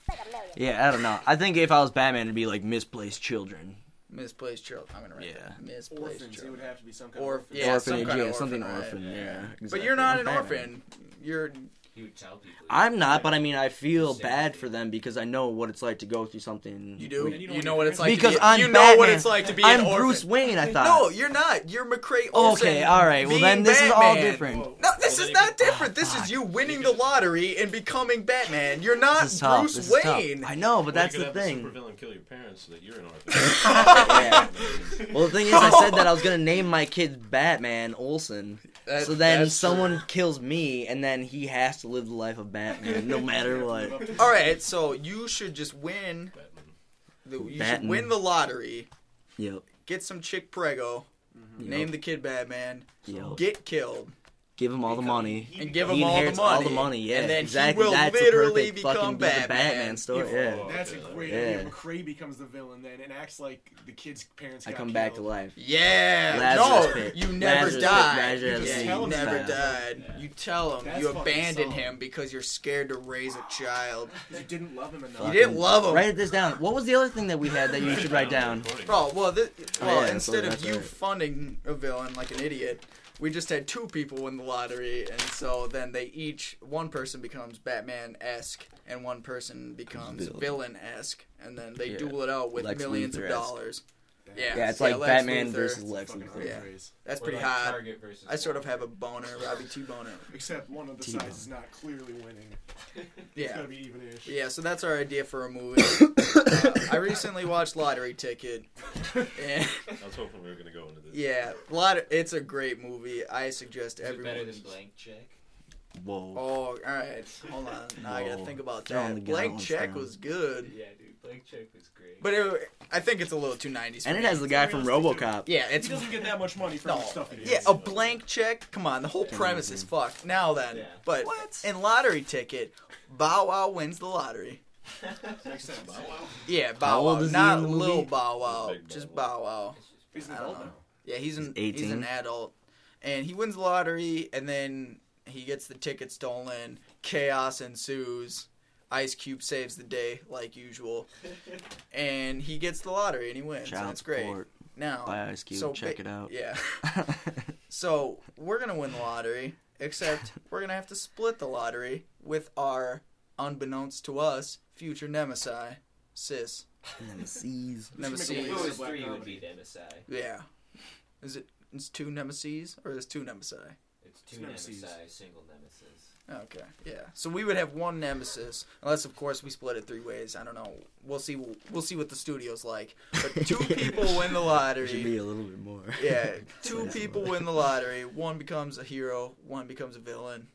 Yeah, I don't know. I think if I was Batman, it'd be like misplaced children. Misplaced children. I'm gonna write Yeah. that. Misplaced Orphans. It would have to be some kind Or of orphan. yeah, some Orphanage, kind of yeah, something orphan, right? orphan. Yeah, But you're not I'm an Batman. orphan. You're He would tell people. I'm not, but I mean, I feel bad for them because I know what it's like to go through something. you do. And you You, know what it's like. because to be, I'm you know Batman. what it's like to be I'm an. Bruce Wayne. I thought. No, you're not. You're McCrae Olsen. Okay, all right. Well, then this is all different. Whoa. No, this Well, is not you could- different. This is you winning the lottery and becoming Batman. You're not This is tough. Bruce This is tough. Wayne. I know, but Well, that's you could the have thing. supervillain kill your parents so that you're an orphan. Yeah. Well, the thing is, I said that I was gonna name my kid Batman Olson. That- so then that's someone true. kills me, and then he has to live the life of Batman, no matter what. All right, so you should just win. The, you should win the lottery. Yep. Get some chick prego. Mm-hmm. Yep. Name the kid Batman. Yep. Get killed Give him all the money. and give him all the money. all the money. Yeah, and then exactly. he will That's literally the perfect become fucking Batman. Batman. Batman story. If- Yeah. That's a great Yeah. idea. McCrae becomes the villain then and acts like the kid's parents I got come back to life. Yeah. Lazarus no, pit. you never Lazarus pit. died. Lazarus yeah, pit you never style. died. You tell him That's you fucking abandoned him because you're scared to raise a child. You didn't love him enough. You didn't love him. Write this down. What was the other thing that we had that you should write down? Bro, well, this, Oh, well, yeah, instead of you right. funding a villain like an idiot, we just had two people win the lottery, and so then they each one person becomes Batman esque, and one person becomes Villain. esque, and then they Yeah. duel it out with Lex millions of Luthor-esque. Dollars. Yeah, Yeah, it's Yeah, like Lex Batman Luthor. versus Lex Luthor. Yeah. That's Or pretty like hot. I sort of have a boner, Robbie T boner. Except one of the T-bone. sides is not clearly winning. It's Yeah. gotta be even-ish. Yeah, so that's our idea for a movie. uh, I recently watched Lottery Ticket, and I was hoping we were gonna go into this. yeah, lot. It's a great movie. I suggest Is it better than Blank Check? Whoa. Oh, all right. Hold on. Now I gotta think about that. Blank check down. was good, Yeah, dude. Blank check was great. but it, I think it's a little too 90s. for and it me. has the guy from RoboCop. Yeah, He it's doesn't get that much money for no. the stuff he. Yeah, a blank check. Come on, the whole premise is fucked. Now then, Yeah. but What? in lottery ticket, Bow Wow wins the lottery. Makes sense. Yeah, Bow Wow, not in little Bow Wow, just Bow Wow. He's an I don't adult know. Yeah, he's an He's he's an adult, and he wins the lottery, and then he gets the ticket stolen. Chaos ensues. Ice Cube saves the day like usual, and he gets the lottery and he wins. and it's great. support Now, by Ice Cube. so Check ba- it out. yeah. So we're gonna win the lottery, except we're gonna have to split the lottery with our, unbeknownst to us, future nemesis, sis. Nemesis. Nemesis. make a If it list. was Black three, would comedy. be Nemesis. Yeah. Is it? It's two nemesis or is two nemesis? It's two It's Nemesis. Nemesis, single Nemesis. Okay, yeah. So we would have one nemesis, unless of course we split it three ways. I don't know. We'll see. We'll see what the studio's like. But two people win the lottery. Should lottery. be a little bit more. Yeah, two people win the lottery. One becomes a hero. One becomes a villain,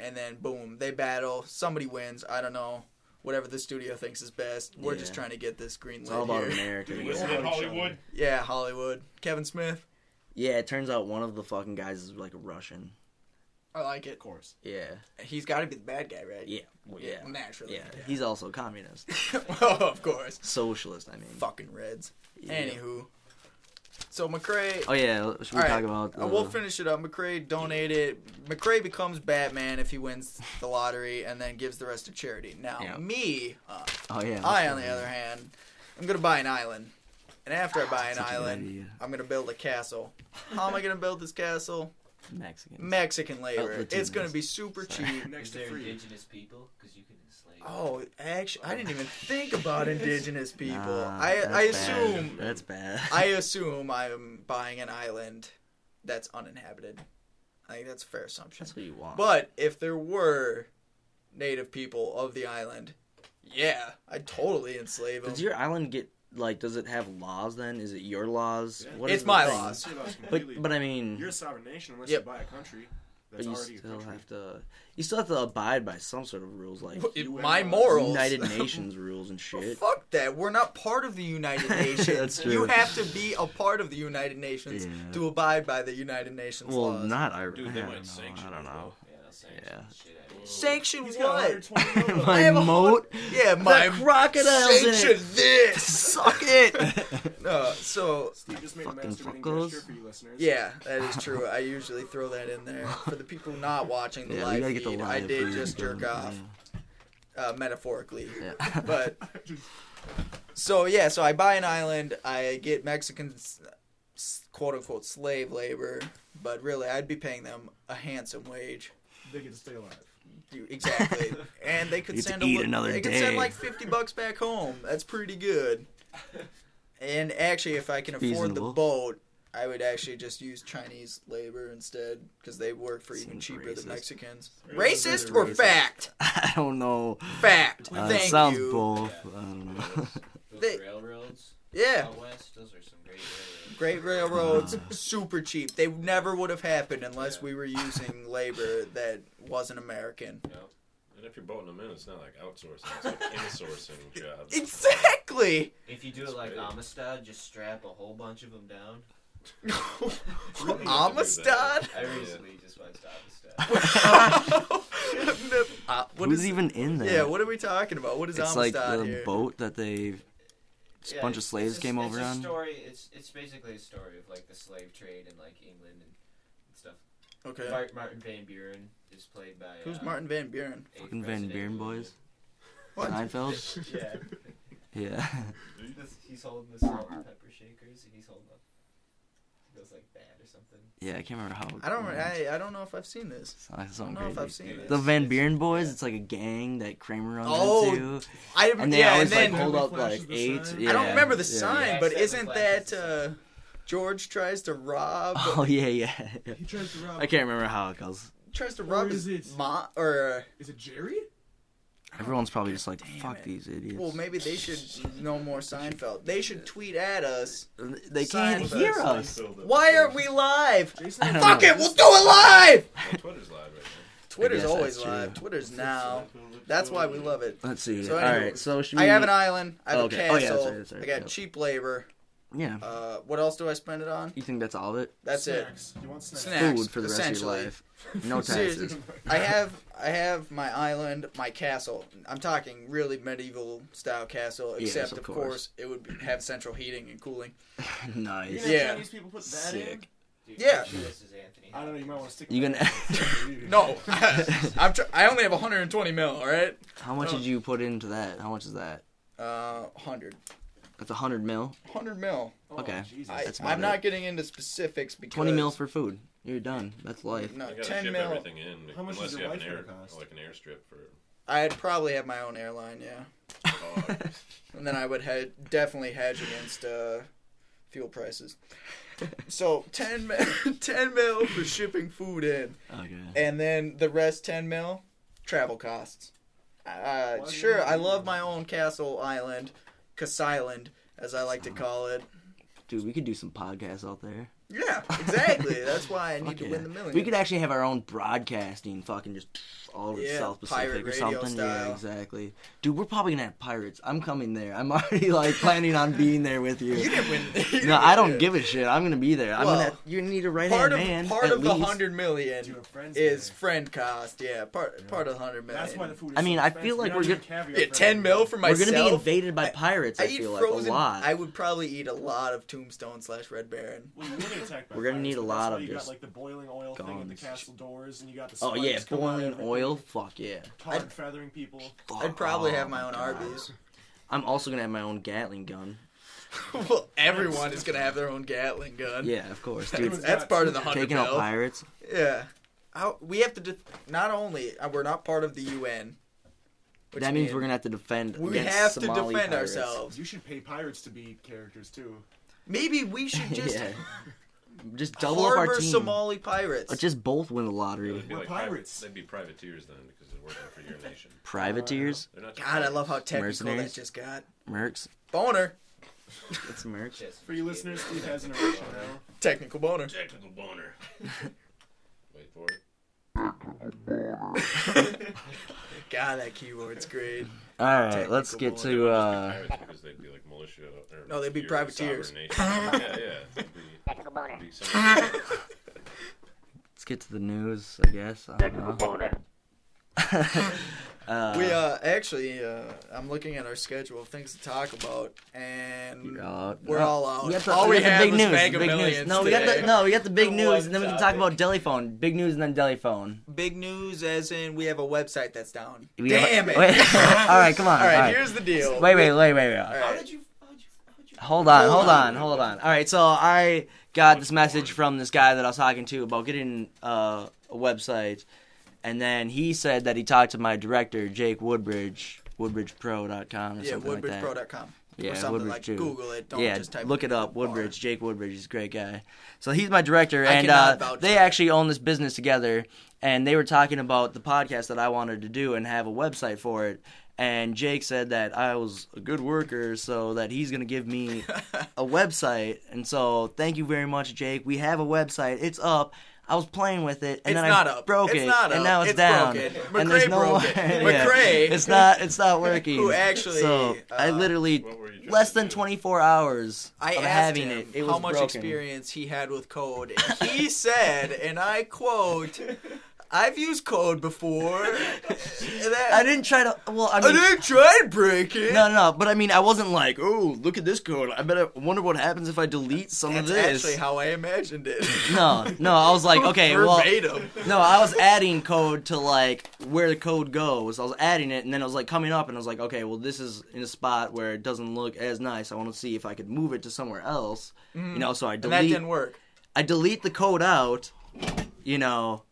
and then boom, they battle. Somebody wins. I don't know. Whatever the studio thinks is best. We're just trying to get this green light. It's all about here. America. Dude, yeah. listen Hollywood. Yeah, Hollywood. Kevin Smith. Yeah, it turns out one of the fucking guys is like a Russian. I like it. Of course. Yeah. He's got to be the bad guy, right? Yeah. Well, yeah. naturally. Yeah. He's also a communist. well, of course. Socialist, I mean. Fucking Reds. Yeah. Anywho. So McCrae. Oh yeah, should we All talk right, about? Uh, we'll finish it up. McCrae donated. McCrae becomes Batman if he wins the lottery, and then gives the rest to charity. Now, Yeah. me, uh, oh yeah. I, on the other hand, I'm gonna buy an island, and after I buy an Such island. I'm gonna build a castle. How am I gonna build this castle? Mexican. Mexican labor. Latinos. it's gonna be super Sorry. cheap. Next Is to free. indigenous people? Because you can enslave. Oh, actually, I didn't even think about indigenous people. Nah, I that's I bad. assume that's bad. I assume I'm buying an island that's uninhabited. I think that's a fair assumption. That's what you want. But if there were native people of the island, yeah, I'd totally enslave them. does your island get like? Does it have laws? Then is it your laws? Yeah. What It's my thing? laws. Your laws completely- But but I mean, you're a sovereign nation unless Yep. you buy a country but that's you already a still country. have to. You still have to abide by some sort of rules, like It- my laws. morals. United Nations rules and Well, shit. fuck that. We're not part of the United Nations. That's true. You have to be a part of the United Nations Yeah. to abide by the United Nations Well, laws. not I. Dude, I they don't might know. sanction I don't know. Yeah, sanction Yeah. shit out of. Sanction He's got what? 120 million. I My have a moat. Yeah, my crocodiles in it. sanction this. Suck it. No, so Steve just made a masturbating gesture for you listeners. yeah, that is true. I usually throw that in there for the people not watching the yeah, live gotta the feed. live I did feed just jerk going, off, uh, metaphorically, Yeah. yeah. but so yeah, so I buy an island. I get Mexican quote unquote slave labor, but really I'd be paying them a handsome wage. They get to stay alive. You- Exactly, and they could Get to send eat a, another They could send like fifty bucks back home. That's pretty good. And actually, if I can afford the boat, I would actually just use Chinese labor instead because they work for even Seems cheaper racist. than Mexicans. Really? Racist Really or racist. fact? I don't know. Fact. Uh, it Thank sounds you. both. I don't know. Those They- railroads Yeah. out west, those are some great railroads. Great railroads, super cheap. They never would have happened unless we were using labor that wasn't American. And if you're boating them in, it's not like outsourcing; it's like insourcing jobs. Exactly. If you do it like That's Amistad, just strap a whole bunch of them down. Really Amistad? I Yeah. recently just watched Amistad. Uh, what Who's is- even in there? Yeah, what are we talking about? What is it's like Amistad the here? boat that they a Yeah, bunch of slaves it's a- came it's over a on. Story. It's it's basically a story of like the slave trade in like England and stuff. Okay. Mar- Martin Van Buren is played by. Who's uh, Martin Van Buren? Fucking Van. Buren boys. What? Seinfeld. Yeah, Yeah. He's holding the salt and pepper shakers, and he's holding up. He goes like bad or something. yeah, I can't remember how. I don't. it I, I don't know if I've seen this. went. I don't know if. I've seen this. The Van Buren boys, yeah. it's like a gang that Kramer runs Oh, into, I and they yeah, always and then like hold up like the eight. Yeah, I don't remember the yeah. sign, Yeah, but isn't that uh, George tries to rob? Oh yeah, yeah. yeah. He tries to rob. I can't remember how it goes. tries to Or rob is his it- mom or. Is it Jerry? Everyone's probably just like, Damn "Fuck it. these idiots." Well, maybe they should know more Seinfeld. They should tweet at us. they can't Seinfeld. hear us. Why aren't we live? Jason. I don't Fuck know. it, we'll do it live. My Twitter's live right now. Twitter's guess always that's true. live. Twitter's now. That's why we love it. Let's see. So anyway, right. So should I have an island. I have Okay. a Oh, castle. yeah, that's right, that's right, I got yep. cheap labor. Yeah. Uh, what else do I spend it on? You think that's all of it? That's it. snacks. You want snacks? Snacks. Food for the rest of your essentially. life. No Seriously. taxes. I have I have my island, my castle. I'm talking really medieval style castle, Yes, except of of, course. course. it would be- have central heating and cooling. You nice. gonna Yeah. Chinese people put that Sick. Dude, Yeah. This is Anthony. in? I don't know. You might want to stick. You with gonna- No, I'm tr- I only have 120 mil. All right, How much did you put into that? How much is that? uh, 100, That's a hundred mil. 100 mil. Oh, Okay. Jesus. I, That's about I'm not getting into specifics because Twenty mil for food. You're done. That's life. no You gotta 10 ship mil. everything in How much unless is you your have an air, gonna cost? like an airstrip for. I'd probably have my own airline, yeah, Oh, and then I would he- definitely hedge against uh, fuel prices. So 10 mil, 10 mil for shipping food in. Okay. and then the rest 10 mil travel costs uh, Why do you sure i love my own castle island Island, as i like to call it Dude, we could do some podcasts out there. Yeah exactly that's why i need Fuck to yeah. win the million We could actually have our own broadcasting, fucking just all over Yeah, South Pacific or radio something. Yeah, exactly. Dude, we're probably gonna have pirates. I'm coming there. I'm already like planning on being there with you. you didn't win you No, didn't I don't win. give a shit. I'm gonna be there. I'm gonna. You need a right part hand man. part at of the 100 million Do you have friends is there? friend cost yeah part part of the 100 million That's why the food is I mean, so I feel like we're gonna- yeah, 10 mil for myself. We're gonna be invaded by I- pirates. I, I eat feel frozen. like a lot. I would probably eat a lot of Tombstone slash Red Baron. Well, you will get attacked by We're gonna pirates, need a lot that's why of you just got like the boiling oil thing at the castle doors, and you got the oh yeah, spikes coming out of boiling oil. Fuck yeah. tar feathering people. I'd probably Oh have my own God. Arby's. I'm also gonna have my own Gatling gun. well, everyone is gonna have their own Gatling gun. Yeah, of course, Dude, dude. Everyone's that's got part of the two. hundred Taking out pirates. Yeah, How, we have to. Def- not only uh, we're not part of the UN. which that means mean we're gonna have to defend. we against have to defend pirates. ourselves. You should pay pirates to be characters too. Maybe we should just yeah. Just double up our team. Somali pirates. Or just both win the lottery. they'd be We're like pri- pirates. they'd be privateers then because they're working for your nation. Privateers, They're not just God, I love how pirates. technical that just got. mercs. Boner, It's merch. Just For you listeners, Steve has an erection now. technical boner. Technical boner. Wait for it. God, that keyboard's great. All right, Technical let's get boner. To. uh just be pirates because they'd be like militia. Or No, they'd be privateers. yeah, yeah. They'd be, they'd be something- Let's get to the news, I guess. I don't know. uh, We uh actually uh I'm looking at our schedule of things to talk about and you're we're No, all out. We got the, all we we got have big was news. Mega the big Millions news. No, we got the no, we got the big The news, and then we can talk topic. about Deliphone. Big news and then Deliphone. Big news as in we have a website that's down. We have Damn it. Wait, all right, come on. All right, all right. here's the deal. Wait, wait, wait, wait, wait. All How did you? How did you? How did you? Hold on, Hold hold on. on, hold on. All right, so I got this message from this guy that I was talking to about getting uh, a website, and then he said that he talked to my director, Jake Woodbridge, woodbridgepro.com or Yeah, something like that. woodbridgepro.com. Yeah, or something Woodbridge like too. Google it. Don't yeah, just type look it up. Woodbridge, Jake Woodbridge, he's a great guy. So he's my director, I and uh, they actually own this business together. And they were talking about the podcast that I wanted to do and have a website for it. And Jake said that I was a good worker, so that he's gonna give me a website. And so thank you very much, Jake. We have a website. It's up. I was playing with it, and It's then not I up. broke It's it, not and up. now it's, It's down. broken. And there's McCrae no broke it. Yeah. McCrae. It's not. It's not working. Who actually, So I uh, literally What were you trying less than 24 hours I of asked having him it. It how was much broken. experience he had with code. And he said, and I quote, "I've used code before. I didn't try to. Well, I mean, I didn't try to break it. no, no, no. But I mean, I wasn't like, oh, look at this code. I bet. I wonder what happens if I delete some That's of this. actually how I imagined it. no, no. I was like, okay, well, Verbatim. no. I was adding code to like where the code goes. I was adding it, and then it was like coming up, and I was like, okay, well, this is in a spot where it doesn't look as nice. I want to see if I could move it to somewhere else. You know, so I Mm-hmm. and that didn't work. I delete the code out, you know,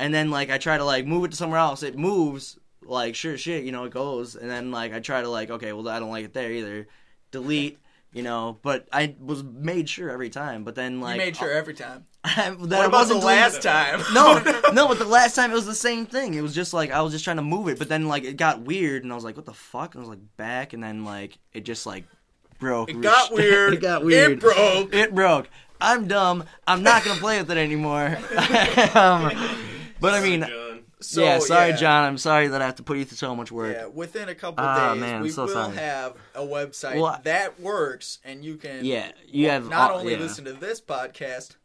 and then like I try to like move it to somewhere else. It moves like sure shit, you know, it goes, and then like I try to like okay, well I don't like it there either. Delete, you know, but I was made sure every time. But then like you made sure every time. that What about wasn't the doing- last time? no, no, but the last time it was the same thing. It was just like I was just trying to move it, but then like it got weird, and I was like, "What the fuck?" And I was like back, and then like it just like broke. It got weird. it got weird. It broke. It broke. I'm dumb. I'm not gonna play with it anymore. um, but I mean, John. So, yeah, sorry, yeah. John. I'm sorry that I have to put you through so much work. Yeah, within a couple Ah, days, man, we so will sorry. have a website Well, that works, and you can Yeah, you have not all- only yeah. listen to this podcast,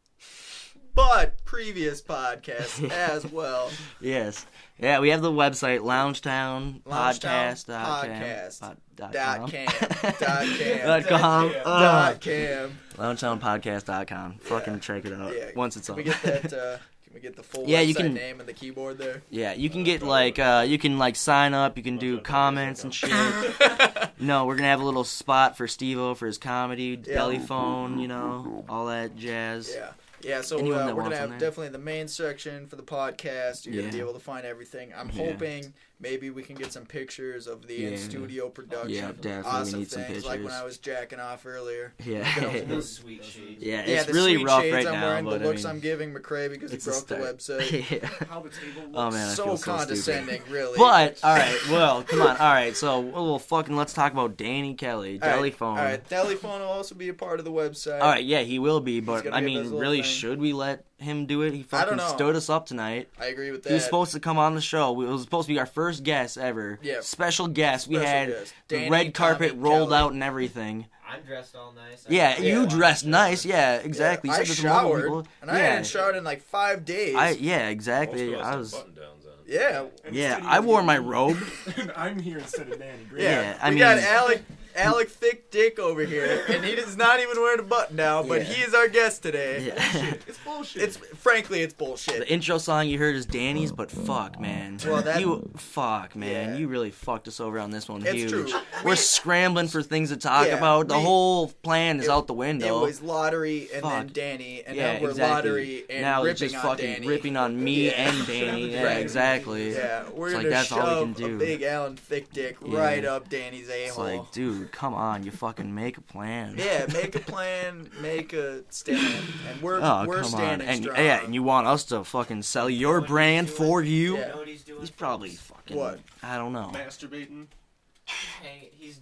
but previous podcasts as well. Yes. Yeah, we have the website Loungetown Loungetown Podcast dot cam- Podcast dot- dot Dot com. Dot cam. Dot com. Dot Ugh. Dot cam. Loungetownpodcast.com. Fucking check it out Yeah. once it's Can up. we get that? Uh, can we get the full Yeah, you can- name and the keyboard there? Yeah, you can get like uh you can like sign up, you can do comments and shit. No, we're gonna have a little spot for Stevo for his comedy, Yeah. belly phone, you know, all that jazz. Yeah. Yeah, so uh, we're gonna have definitely the main section for the podcast. You're Yeah. gonna be able to find everything. I'm Yeah. hoping maybe we can get some pictures of the Yeah. in-studio production. Yeah, definitely we awesome need some things like when. I was jacking off earlier. Yeah. Those sweet shades. yeah, yeah, it's the really sweet rough shades right I'm now, wearing, but the looks I mean, I'm giving McCrae because he it's broke the website. yeah. How the table looks. Oh man, I so feel so stupid. condescending, really. But all right, well, come on, all right. So, well, fucking, let's talk about Danny Kelly, all right, Telephone. All right, Telephone will also be a part of the website. All right, yeah, he will be, but I mean, really, thing. should we let him do it? He I don't fucking know. stood us up tonight. I agree with that. He was supposed to come on the show. It was supposed to be our first guest ever. Yeah. Special guest. we had guest. the Danny red carpet Tommy rolled Kelly. out and everything. I'm dressed all nice. Yeah, Yeah. you dressed nice. Yeah, exactly. Yeah, I said there's showered, people. and I yeah. hadn't showered in like five days. I yeah, exactly. of I was button-downs yeah, yeah. I wore my robe. I'm here instead of Danny. Great. yeah. Yeah, I we got mean- Alec, Alec Thick Dick over here, and he is not even wearing a button now, but Yeah. he is our guest today. Yeah. It's bullshit. It's frankly, it's bullshit. The intro song you heard is Danny's, but fuck, man. Well, that- you fuck, man. Yeah. You really fucked us over on this one. It's Huge. true. We're We- scrambling for things to talk Yeah, about. The we- whole plan is it- out the window. It window. was lottery and then Danny, and yeah, now we're exactly. lottery and now ripping it's just on fucking Danny. ripping on me Yeah. and Danny. Yeah, Right. exactly. Yeah, we're It's like, gonna that's all we can do. a big Alan Thick Dick Yeah. right up Danny's a It's hole. like, dude, come on, you fucking make a plan. yeah, make a plan, make a stand, and we're Oh, we're come on. standing And strong. yeah, and you want us to fucking sell your brand for you? Yeah. You know what he's doing? He's probably fucking. What? I don't know. masturbating. Hang, he's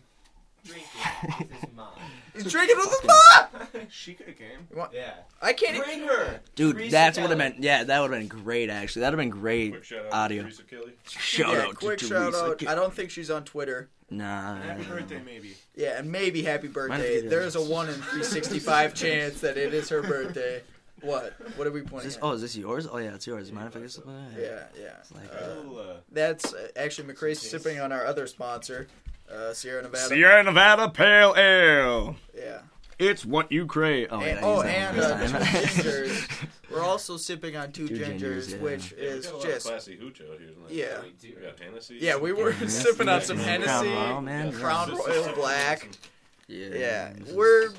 drinking with his mom. He's drinking with his mom. She could have came. Yeah. I can't. even- her. Dude, Teresa that's what have Kelly. been. Yeah, that would have been great. Actually, that would have been great Quick shout out audio. to Teresa Kelly. Shout yeah, out quick to shout Teresa out. Ke- I don't think she's on Twitter. Nah. Happy birthday, maybe. Yeah, and maybe happy birthday. There's a one in 365 chance that it is her birthday. What? What are we Is pointing this, at? oh, is this yours? Oh yeah, it's yours. Mind if I get something? Yeah, yeah. It's like- Uh, uh, that's uh, actually McCrae's sipping on our other sponsor, uh, Sierra Nevada. Sierra Nevada Pale Ale. Yeah. It's what you crave. Oh, and, yeah, oh, and uh, two gingers. We're also sipping on two, Two gingers, gingers, yeah. which Yeah, is got a lot just of classy hooch out here tonight. yeah. We got Hennessy. Yeah, we were Yeah, sipping on some man. Hennessy, Crown Royal, man. Crown Just- Royal Black. Yeah. Yeah, this we're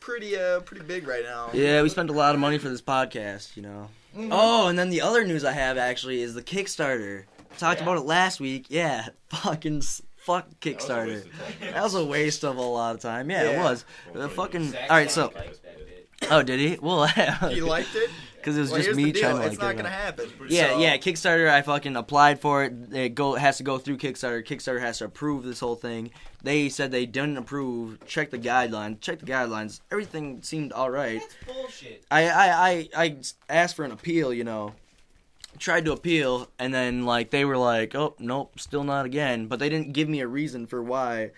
pretty uh pretty big right now. Yeah, we spent a lot of money for this podcast, you know. Oh, and then the other news I have actually is the Kickstarter. Talked Yeah. about it last week. Yeah, fucking s- fuck That was a Kickstarter. waste of time. That was a waste of a lot of time. Yeah, it Yeah. was. Well, The fucking. Zach All right, so. liked that bit. Oh, did he? Well, He liked it. because it was Well, just here's me the deal. trying to like. It's get not it gonna out. happen. Yeah, So- yeah. Kickstarter. I fucking applied for it. It go has to go through Kickstarter. Kickstarter has to approve this whole thing. They said they didn't approve. Check the guidelines. Check the guidelines. Everything seemed all right. That's bullshit. I, I, I, I asked for an appeal, you know. Tried to appeal, and then like they were like, "Oh, nope, still not again." But they didn't give me a reason for why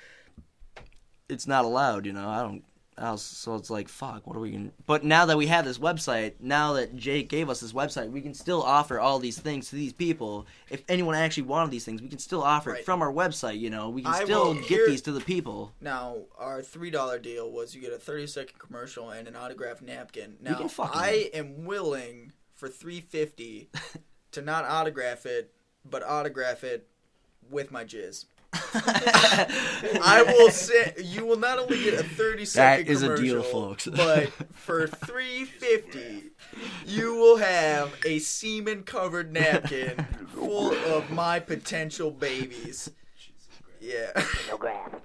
it's not allowed. You know, I don't. I was, so it's like, fuck. What are we gonna? But now that we have this website, now that Jake gave us this website, we can still offer all these things to these people. If anyone actually wanted these things, we can still offer Right. it from our website. You know, we can I still will get hear- these to the people. Now, our three dollar deal was you get a thirty second commercial and an autographed napkin. Now, I am willing for three fifty to not autograph it, but autograph it with my jizz. I will say you will not only get a thirty second That is a commercial, deal, folks. but for three fifty, you will have a semen covered napkin full of my potential babies. Yeah. Chiselgram.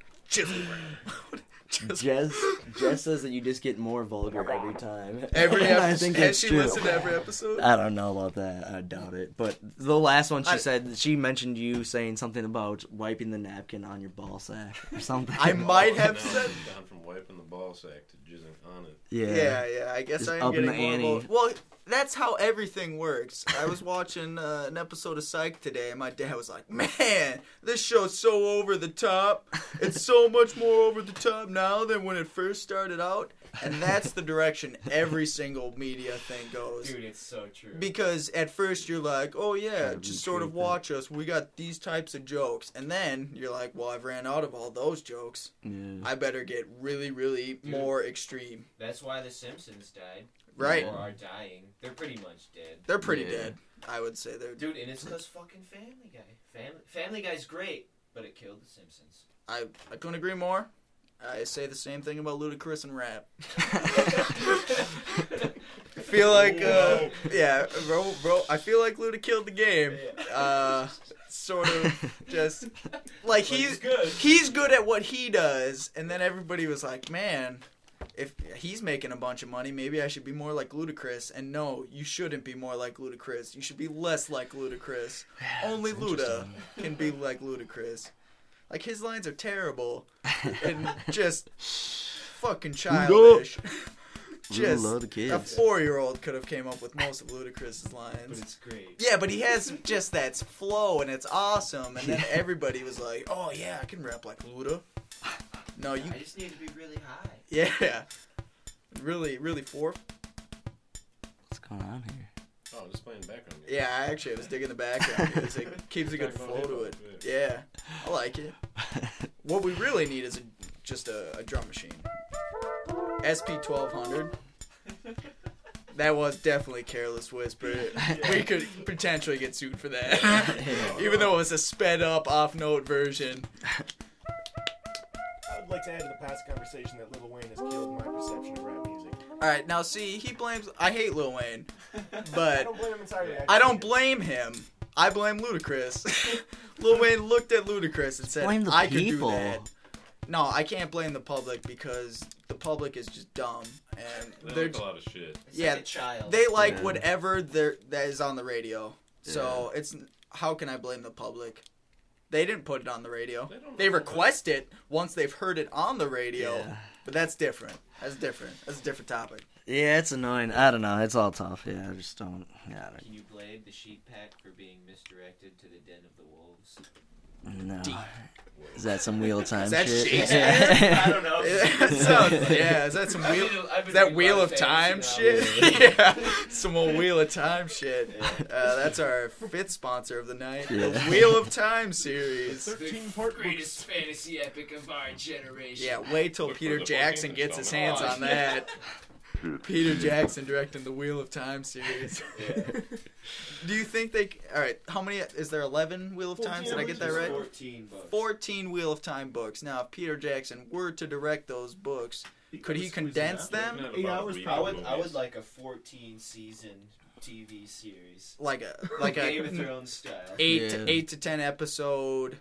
Just Jess, Jess says that you just get more vulgar every time. every And I episode. think Has that's she true. listened to every episode? I don't know about that. I doubt it. But the last one, she I- said she mentioned you saying something about wiping the napkin on your ball sack or something. I might have Now said. it's Gone from wiping the ball sack to jizzing on it. yeah. Yeah, yeah. I guess Just I am getting the more ante. Well, that's how everything works. I was watching uh, an episode of Psych today, and my dad was like, "Man, this show's so over the top. It's so much more over the top now than when it first started out." And that's the direction every single media thing goes. Dude, it's so true. Because at first you're like, oh yeah, Gotta just sort of retreat that. watch us. We got these types of jokes, and then you're like, well, I've ran out of all those jokes. Yeah. I better get really, really more extreme. That's why the Simpsons died. Right? Or are dying. They're pretty much dead. They're pretty Yeah. dead. I would say they're. Dude, and it's because fucking Family Guy. Family, Family Guy's great, but it killed the Simpsons. I I couldn't agree more. I say the same thing about Ludacris and rap. I feel like, uh, yeah, bro, bro. I feel like Luda killed the game. Uh, sort of just like he's good. he's good at what he does, and then everybody was like, man. If he's making a bunch of money, maybe I should be more like Ludacris. And no, you shouldn't be more like Ludacris. You should be less like Ludacris. Only Luda can be like Ludacris. Like his lines are terrible and just fucking childish. just love the a four-year-old could have came up with most of Ludacris's But lines. it's great. Yeah, but he has just that flow, and it's awesome. And then everybody was like, "Oh yeah, I can rap like Luda." No, you, I just need to be really high. yeah, really, really four. What's going on here? Oh, just playing background. music. Yeah, I actually was digging the background music. Keeps a good flow to it. Yeah, I like it. What we really need is a, just a, a drum machine. SP twelve hundred. That was definitely careless whisper. We could potentially get sued for that, even though it was a sped up off note version. I would like to add to the past conversation that Lil Wayne has killed my perception of rap music. All right, now see, he blames. I hate Lil Wayne, but I don't blame him entirely. I don't blame him. I blame Ludacris. Lil Wayne looked at Ludacris and said, Blame the "I people. could do that." No, I can't blame the public because the public is just dumb and They they're like a lot of shit. It's Yeah, like a child. they like Yeah. whatever they're, that is on the radio. So it's how can I blame the public? They didn't put it on the radio. They They know. request it once they've heard it on the radio. Yeah. But that's different. That's different. That's a different topic. Yeah, it's annoying. I don't know. It's all tough. Yeah, I just don't. Yeah, I Can you blame the sheep pack for being misdirected to the den of the wolves? no. Deep. Is that some wheel of time Is that shit? Shakespeare? I don't know. It sounds- yeah, is that some I've wheel? been- Is that Wheel of of Time fantasy shit? novels. yeah, some old Wheel of Time shit. Uh, that's our fifth sponsor of the night, the Wheel of Time series. Thirteen part Greatest fantasy epic of our generation. Yeah, wait till Look Peter Jackson gets his hands on that. Peter Jackson directing the Wheel of Time series. Do you think they? All right, how many? Is there eleven Wheel of Times? Did I get that right? Fourteen books. 14 Wheel of Time books. Now, if Peter Jackson were to direct those books, could he condense them? Looking at Eight about hours I of would. I would like a fourteen season TV series. Like a like Game of a Thrones style. eight Yeah. to eight to ten episode,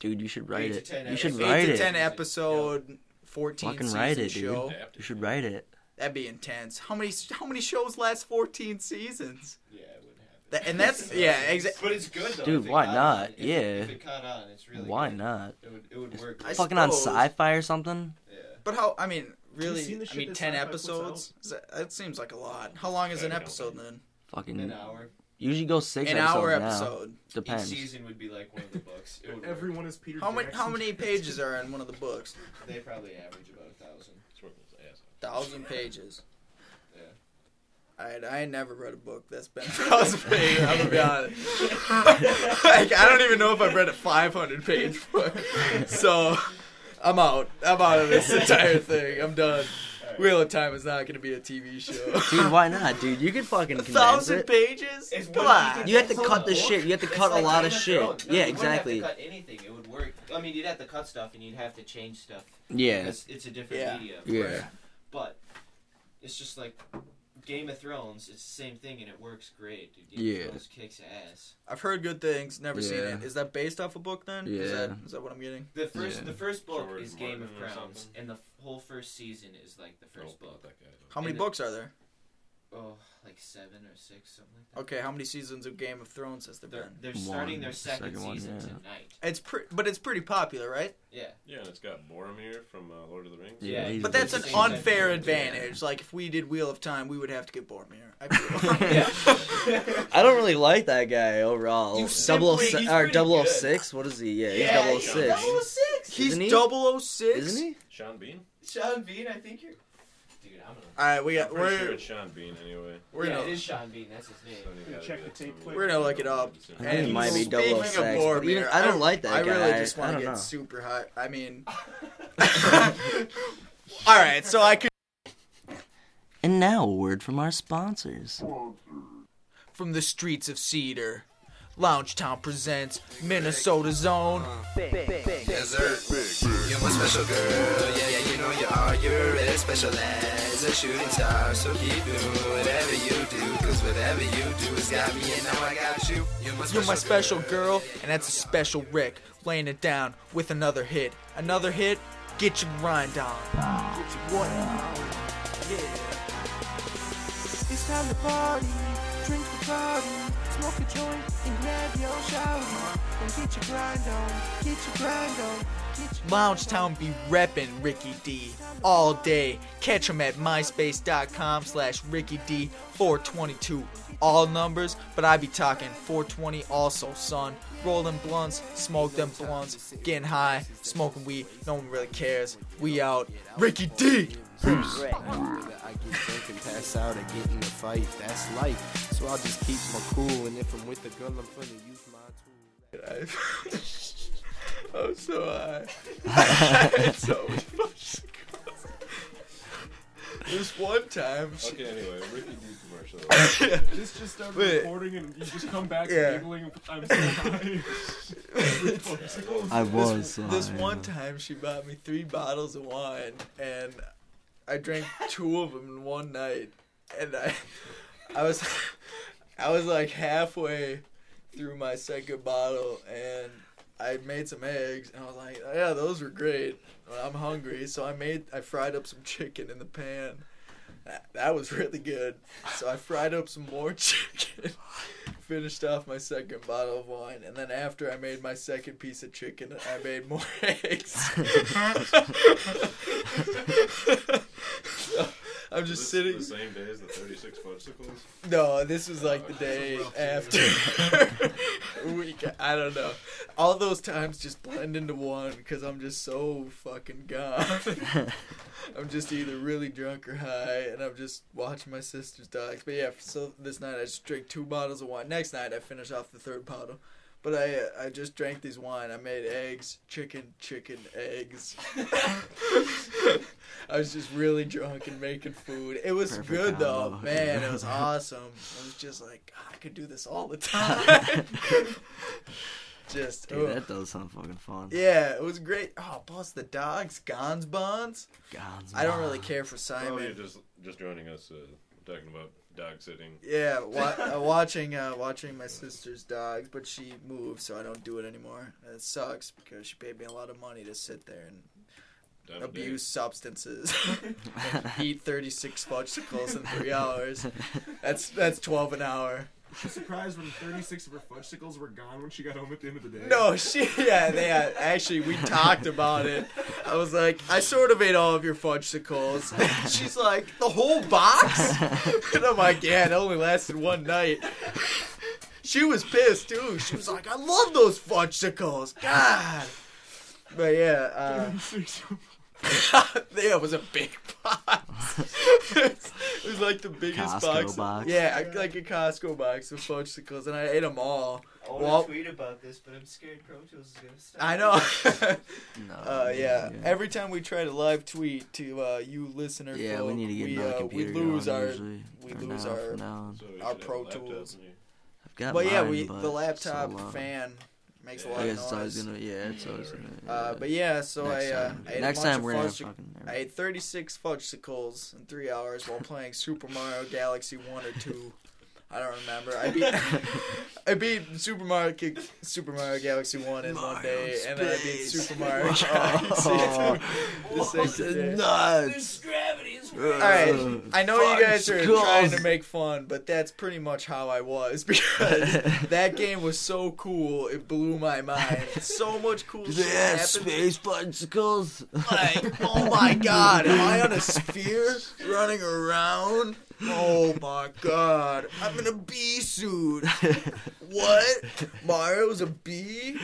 Dude, you should write Eight to it. 10 You should episodes. write eight to it. ten episode, fourteen Fucking season write it, dude. show. Adapt You should write it. That'd be intense. How many how many shows last fourteen seasons? Yeah, it wouldn't happen. That, and that's yeah, exactly. But it's good though. Dude, why not? on. If Yeah. If it caught on, it's really. Why good. not? It would. It would work. I Fucking on sci-fi or something. yeah. But how? I mean, seen really? the I mean, ten episodes. That, that seems like a lot. How long is an episode know. then? Fucking An hour. Usually go six An episodes hour now. episode. Depends. Each season would be like one of the books. It would work. Everyone is Peter How many Jackson. how many pages are in one of the books? They probably average about a thousand. It's working his ass off. Thousand pages. Yeah. Alright, I never read a book that's been a thousand pages. I'm gonna be honest. like, I don't even know if I've read a 500 page book. So, I'm out. I'm out of this entire thing. I'm done. Wheel of Time is not gonna be a TV show. Dude, why not, dude? You could fucking a condense thousand it. pages? It's Come what on. You have to cut the a shit. You have to It's cut a like lot of Game shit. Thrones. No, Yeah, you wouldn't have exactly. to cut anything. It would work. I mean, you'd have to cut stuff and you'd have to change stuff. Yeah. Because it's a different Yeah. media. Yeah. But it's just like Game of Thrones, it's the same thing and it works great. Dude. Game Yeah. of Thrones kicks ass. I've heard good things. Never seen it. Is that based off a book then? Is Yeah. that is that what I'm getting? The first Yeah. the first book George is Game of Martin or Crowns, and the f- whole first season is like the first book. not that guy. though. How many And it- books are there? Oh, like seven or six, something like that. Okay, how many seasons of Game of Thrones has there They're, been? they're One, starting their second, second one, season yeah. tonight. It's pre- but it's pretty popular, right? Yeah. Yeah, and it's got Boromir from uh, Lord of the Rings. Yeah, he's But that's an Same unfair thing. advantage. Like if we did Wheel of Time, we would have to get Boromir. I feel. I don't really like that guy overall. You Double simply- se- he's or pretty double oh good. six. What is he? Yeah, he's Yeah, double oh he's six. 006. He's Isn't he? 006? Isn't he? Sean Bean. Sean Bean, I think you're. Dude, I'm gonna. All right, we got I'm pretty we're sure it's Sean Bean anyway. we're yeah, gonna it is Sean Bean. That's his name. So you gotta Check get the tape some- quick. We're gonna look it up. I think it might be speaking double oh of six. but Boromir, even- I don't like that I guy. really just want to don't get know. super hot. I mean, all right, so I could And now a word from our sponsors. from the streets of Cedar. Lounge Town presents Minnesota Zone. Yes, sir. You're my special girl. Yeah, yeah, you're You're as special as a shooting star. So keep doing whatever you do. Cause whatever you do has got me, and now I got you. You're my special, You're my special girl, and that's a special Rick laying it down with another hit. Another hit, get your grind on. Get your what? Yeah. It's time to party, drink the party, smoke a joint and grab your shower. And get your grind on, get your grind on. Get your Loungetown be reppin' Ricky D all day. Catch him at myspace.com slash Ricky D 422. All numbers, but I be talking 420 also, son. Rolling blunts, smoke them blunts, getting high, smoking weed, no one really cares. We out. Ricky D! Whether I get drunk and pass out or get in a fight, that's life. So I'll just keep my cool, and if I'm with a girl, I'm finna use my tool. I'm so high. it's so much. This one time, she, Okay, anyway, Ricky D commercial. This just started Wait. recording and you just come back Yeah. giggling. I'm so high. I was. so this high, one time she bought me three bottles of wine, and I drank two of them in one night, and I, I was, I was like halfway through my second bottle, and I made some eggs, and I was like, yeah, those were great. I'm hungry, so I made, I fried up some chicken in the pan. That, that was really good. So I fried up some more chicken, finished off my second bottle of wine, and then after I made my second piece of chicken, I made more eggs. So, I'm just this sitting. the same day as the 36 fudgesicles. No, this was like the oh, day after. week. I don't know. All those times just blend into one because I'm just so fucking gone. I'm just either really drunk or high, and I'm just watching my sister's dogs. But yeah, so this night I just drank two bottles of wine. Next night I finish off the third bottle. But I uh, I just drank these wine. I made eggs, chicken, chicken, eggs. I was just really drunk and making food. It was Perfect good though, man. It was awesome. I was just like I could do this all the time. just Dude, ugh. that does sound fucking fun. yeah, it was great. Oh, plus the dogs, Gons Bonds. God's I don't really care for Oh, you're just just joining us. Uh, talking about dog sitting. Yeah, wa- uh, watching uh, watching my sister's dogs, but she moved, so I don't do it anymore. It sucks because she paid me a lot of money to sit there and Time of day. abuse substances, eat thirty six fudgesicles in three hours. That's that's twelve an hour. I'm surprised when 36 of her fudgesicles were gone when she got home at the end of the day. No, she yeah, they had, actually we talked about it. I was like, I sort of ate all of your fudgesicles. She's like, the whole box, and I'm like, yeah, it only lasted one night. She was pissed too. She was like, I love those fudgesicles. God. But yeah, uh, 36 yeah, it was a big box. it was like the biggest box. box. Yeah, I- like a Costco box of fudgesicles, and I ate them all. I want to tweet about this, but I'm scared Pro Tools is gonna stop. I know. No, Uh, yeah. Every time we try to live tweet to uh, you listener, yeah, folk, we need to get we, another uh, computer we lose going, our. usually, we or lose now, our- now on. So Our Pro a laptop, Tools. I've got But yeah, we but the laptop so loud. fan Makes a lot I of guess it's always noise. gonna. Yeah, it's always gonna. Uh, but yeah, so next I uh, time, I ate next a bunch time of we're fudge- fucking. I ate 36 fudgesicles in three hours while playing Super Mario Galaxy 1 or 2. I don't remember. I beat I beat Super Mario Ki- Super Mario Galaxy 1 in one day, and then I beat Super Mario Galaxy Oh. 2 the second day. Alright, I know you guys are Fudgesicles. trying to make fun, but that's pretty much how I was because that game was so cool, it blew my mind. So much cool shit happened. space fudgesicles? Like, oh my god, am I on a sphere running around? Oh my god, I'm in a bee suit. What? Mario's a bee?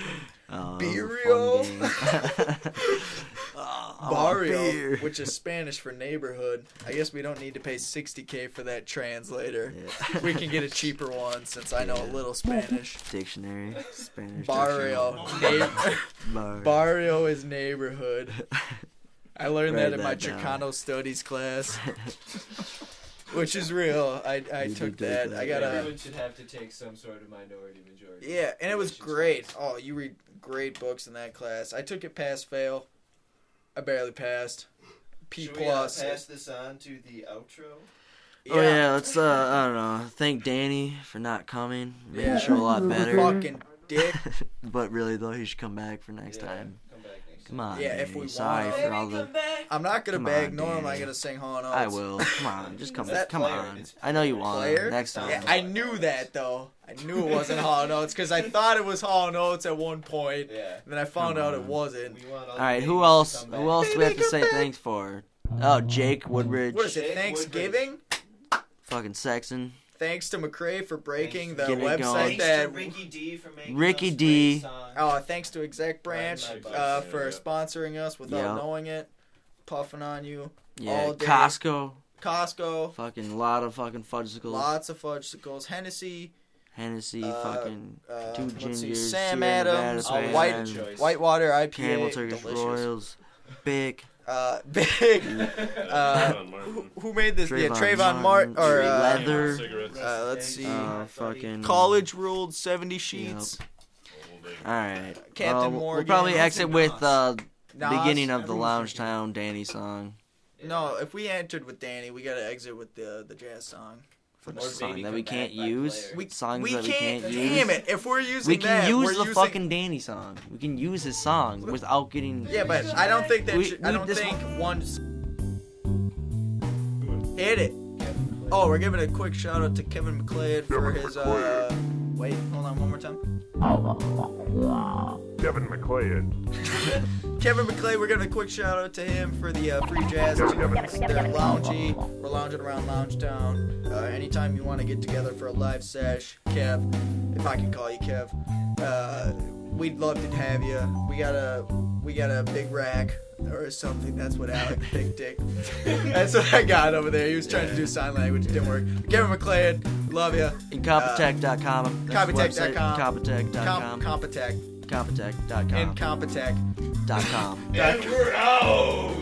Oh, Beerio? Oh, Barrio, beer. which is Spanish for neighborhood. I guess we don't need to pay 60k for that translator. Yeah. We can get a cheaper one since I know a little Spanish. Dictionary, Spanish. Barrio, dictionary. neigh- Barrio. Barrio is neighborhood. I learned Write that in my that down. Chicano studies class, which is real. I, I You took that. that. I got a Everyone should have to take some sort of minority majority. yeah, and it was great. class. Oh, you read great books in that class. I took it pass fail. I barely passed. P Should we, uh, pass this on to the outro? Oh yeah, let's uh I don't know. Thank Danny for not coming. Made Yeah. the show a lot better. Fucking dick. but really though, he should come back for next Yeah, time. Come back on. Yeah, if Danny. we Sorry want. for all the. I'm not gonna Come beg, on, nor am I Danny. gonna sing Hall & Oates. I will. Come on, just come. Is that come player? on. It's I know you want player? next time. Yeah, I knew that though. I knew it wasn't Hall & Oates because I thought it was Hall & Oates at one point, Yeah. and then I found Come out it on. wasn't. We want all, All right, who else? Who else do we have to say back. thanks for? Oh, Jake Woodridge, What is it? Jake Thanksgiving? Fucking Sexton. Thanks to McCrae for breaking the Getting it website going. Thanks that. Ricky D for making Ricky us D. great songs. Oh, thanks to Exec Branch Riding my uh, bike, for yeah. sponsoring us without Yeah. knowing it, puffing on you. Yeah, All day. Costco. Costco, Fucking lot of fucking fudgesicles. lots of fudgesicles. Hennessy, Hennessy. Uh, fucking uh, two let's see, gingers. Sam Sierra Nevada Adams, Always White- a good choice. Whitewater IPA, Campbell Turkish delicious. Royals. Big. Uh, big. Uh, who, who made this? yeah, Trayvon Trayvon Martin Martin, or uh, Leather. Uh, let's see, Uh, fucking. college ruled seventy sheets. Holding. Alright. Captain Uh, we'll- Morgan. We'll probably exit with uh, Nas. beginning of the Lounge Town Danny song. No, if we entered with Danny, we gotta exit with the the jazz song. For the song that we can't use. We, songs we that we can't. can't damn use. it! If we're using We can that, use we're the using, fucking Danny song. We can use his song without getting. Yeah, but I don't think that. We- should, I don't think one. Hit it. Oh, we're giving a quick shout out to Kevin MacLeod for his. uh Wait, hold on, one more time. Kevin MacLeod. Kevin McClay, we're giving a quick shout out to him for the uh, free jazz. They're loungy. We're lounging around Lounge Town. Uh, anytime you want to get together for a live sesh, Kev, if I can call you Kev, uh, we'd love to have you. We got a we got a big rack or something. That's what Alec Big Dick. That's what I got over there. He was trying to do sign language. It didn't work. Kevin MacLeod, love you. Incompetech.com. Website. Competech.com. Incompetech.com. Com- Competech. Incompetech.com. Incompetech. Dot com. Uh, dot- we're out.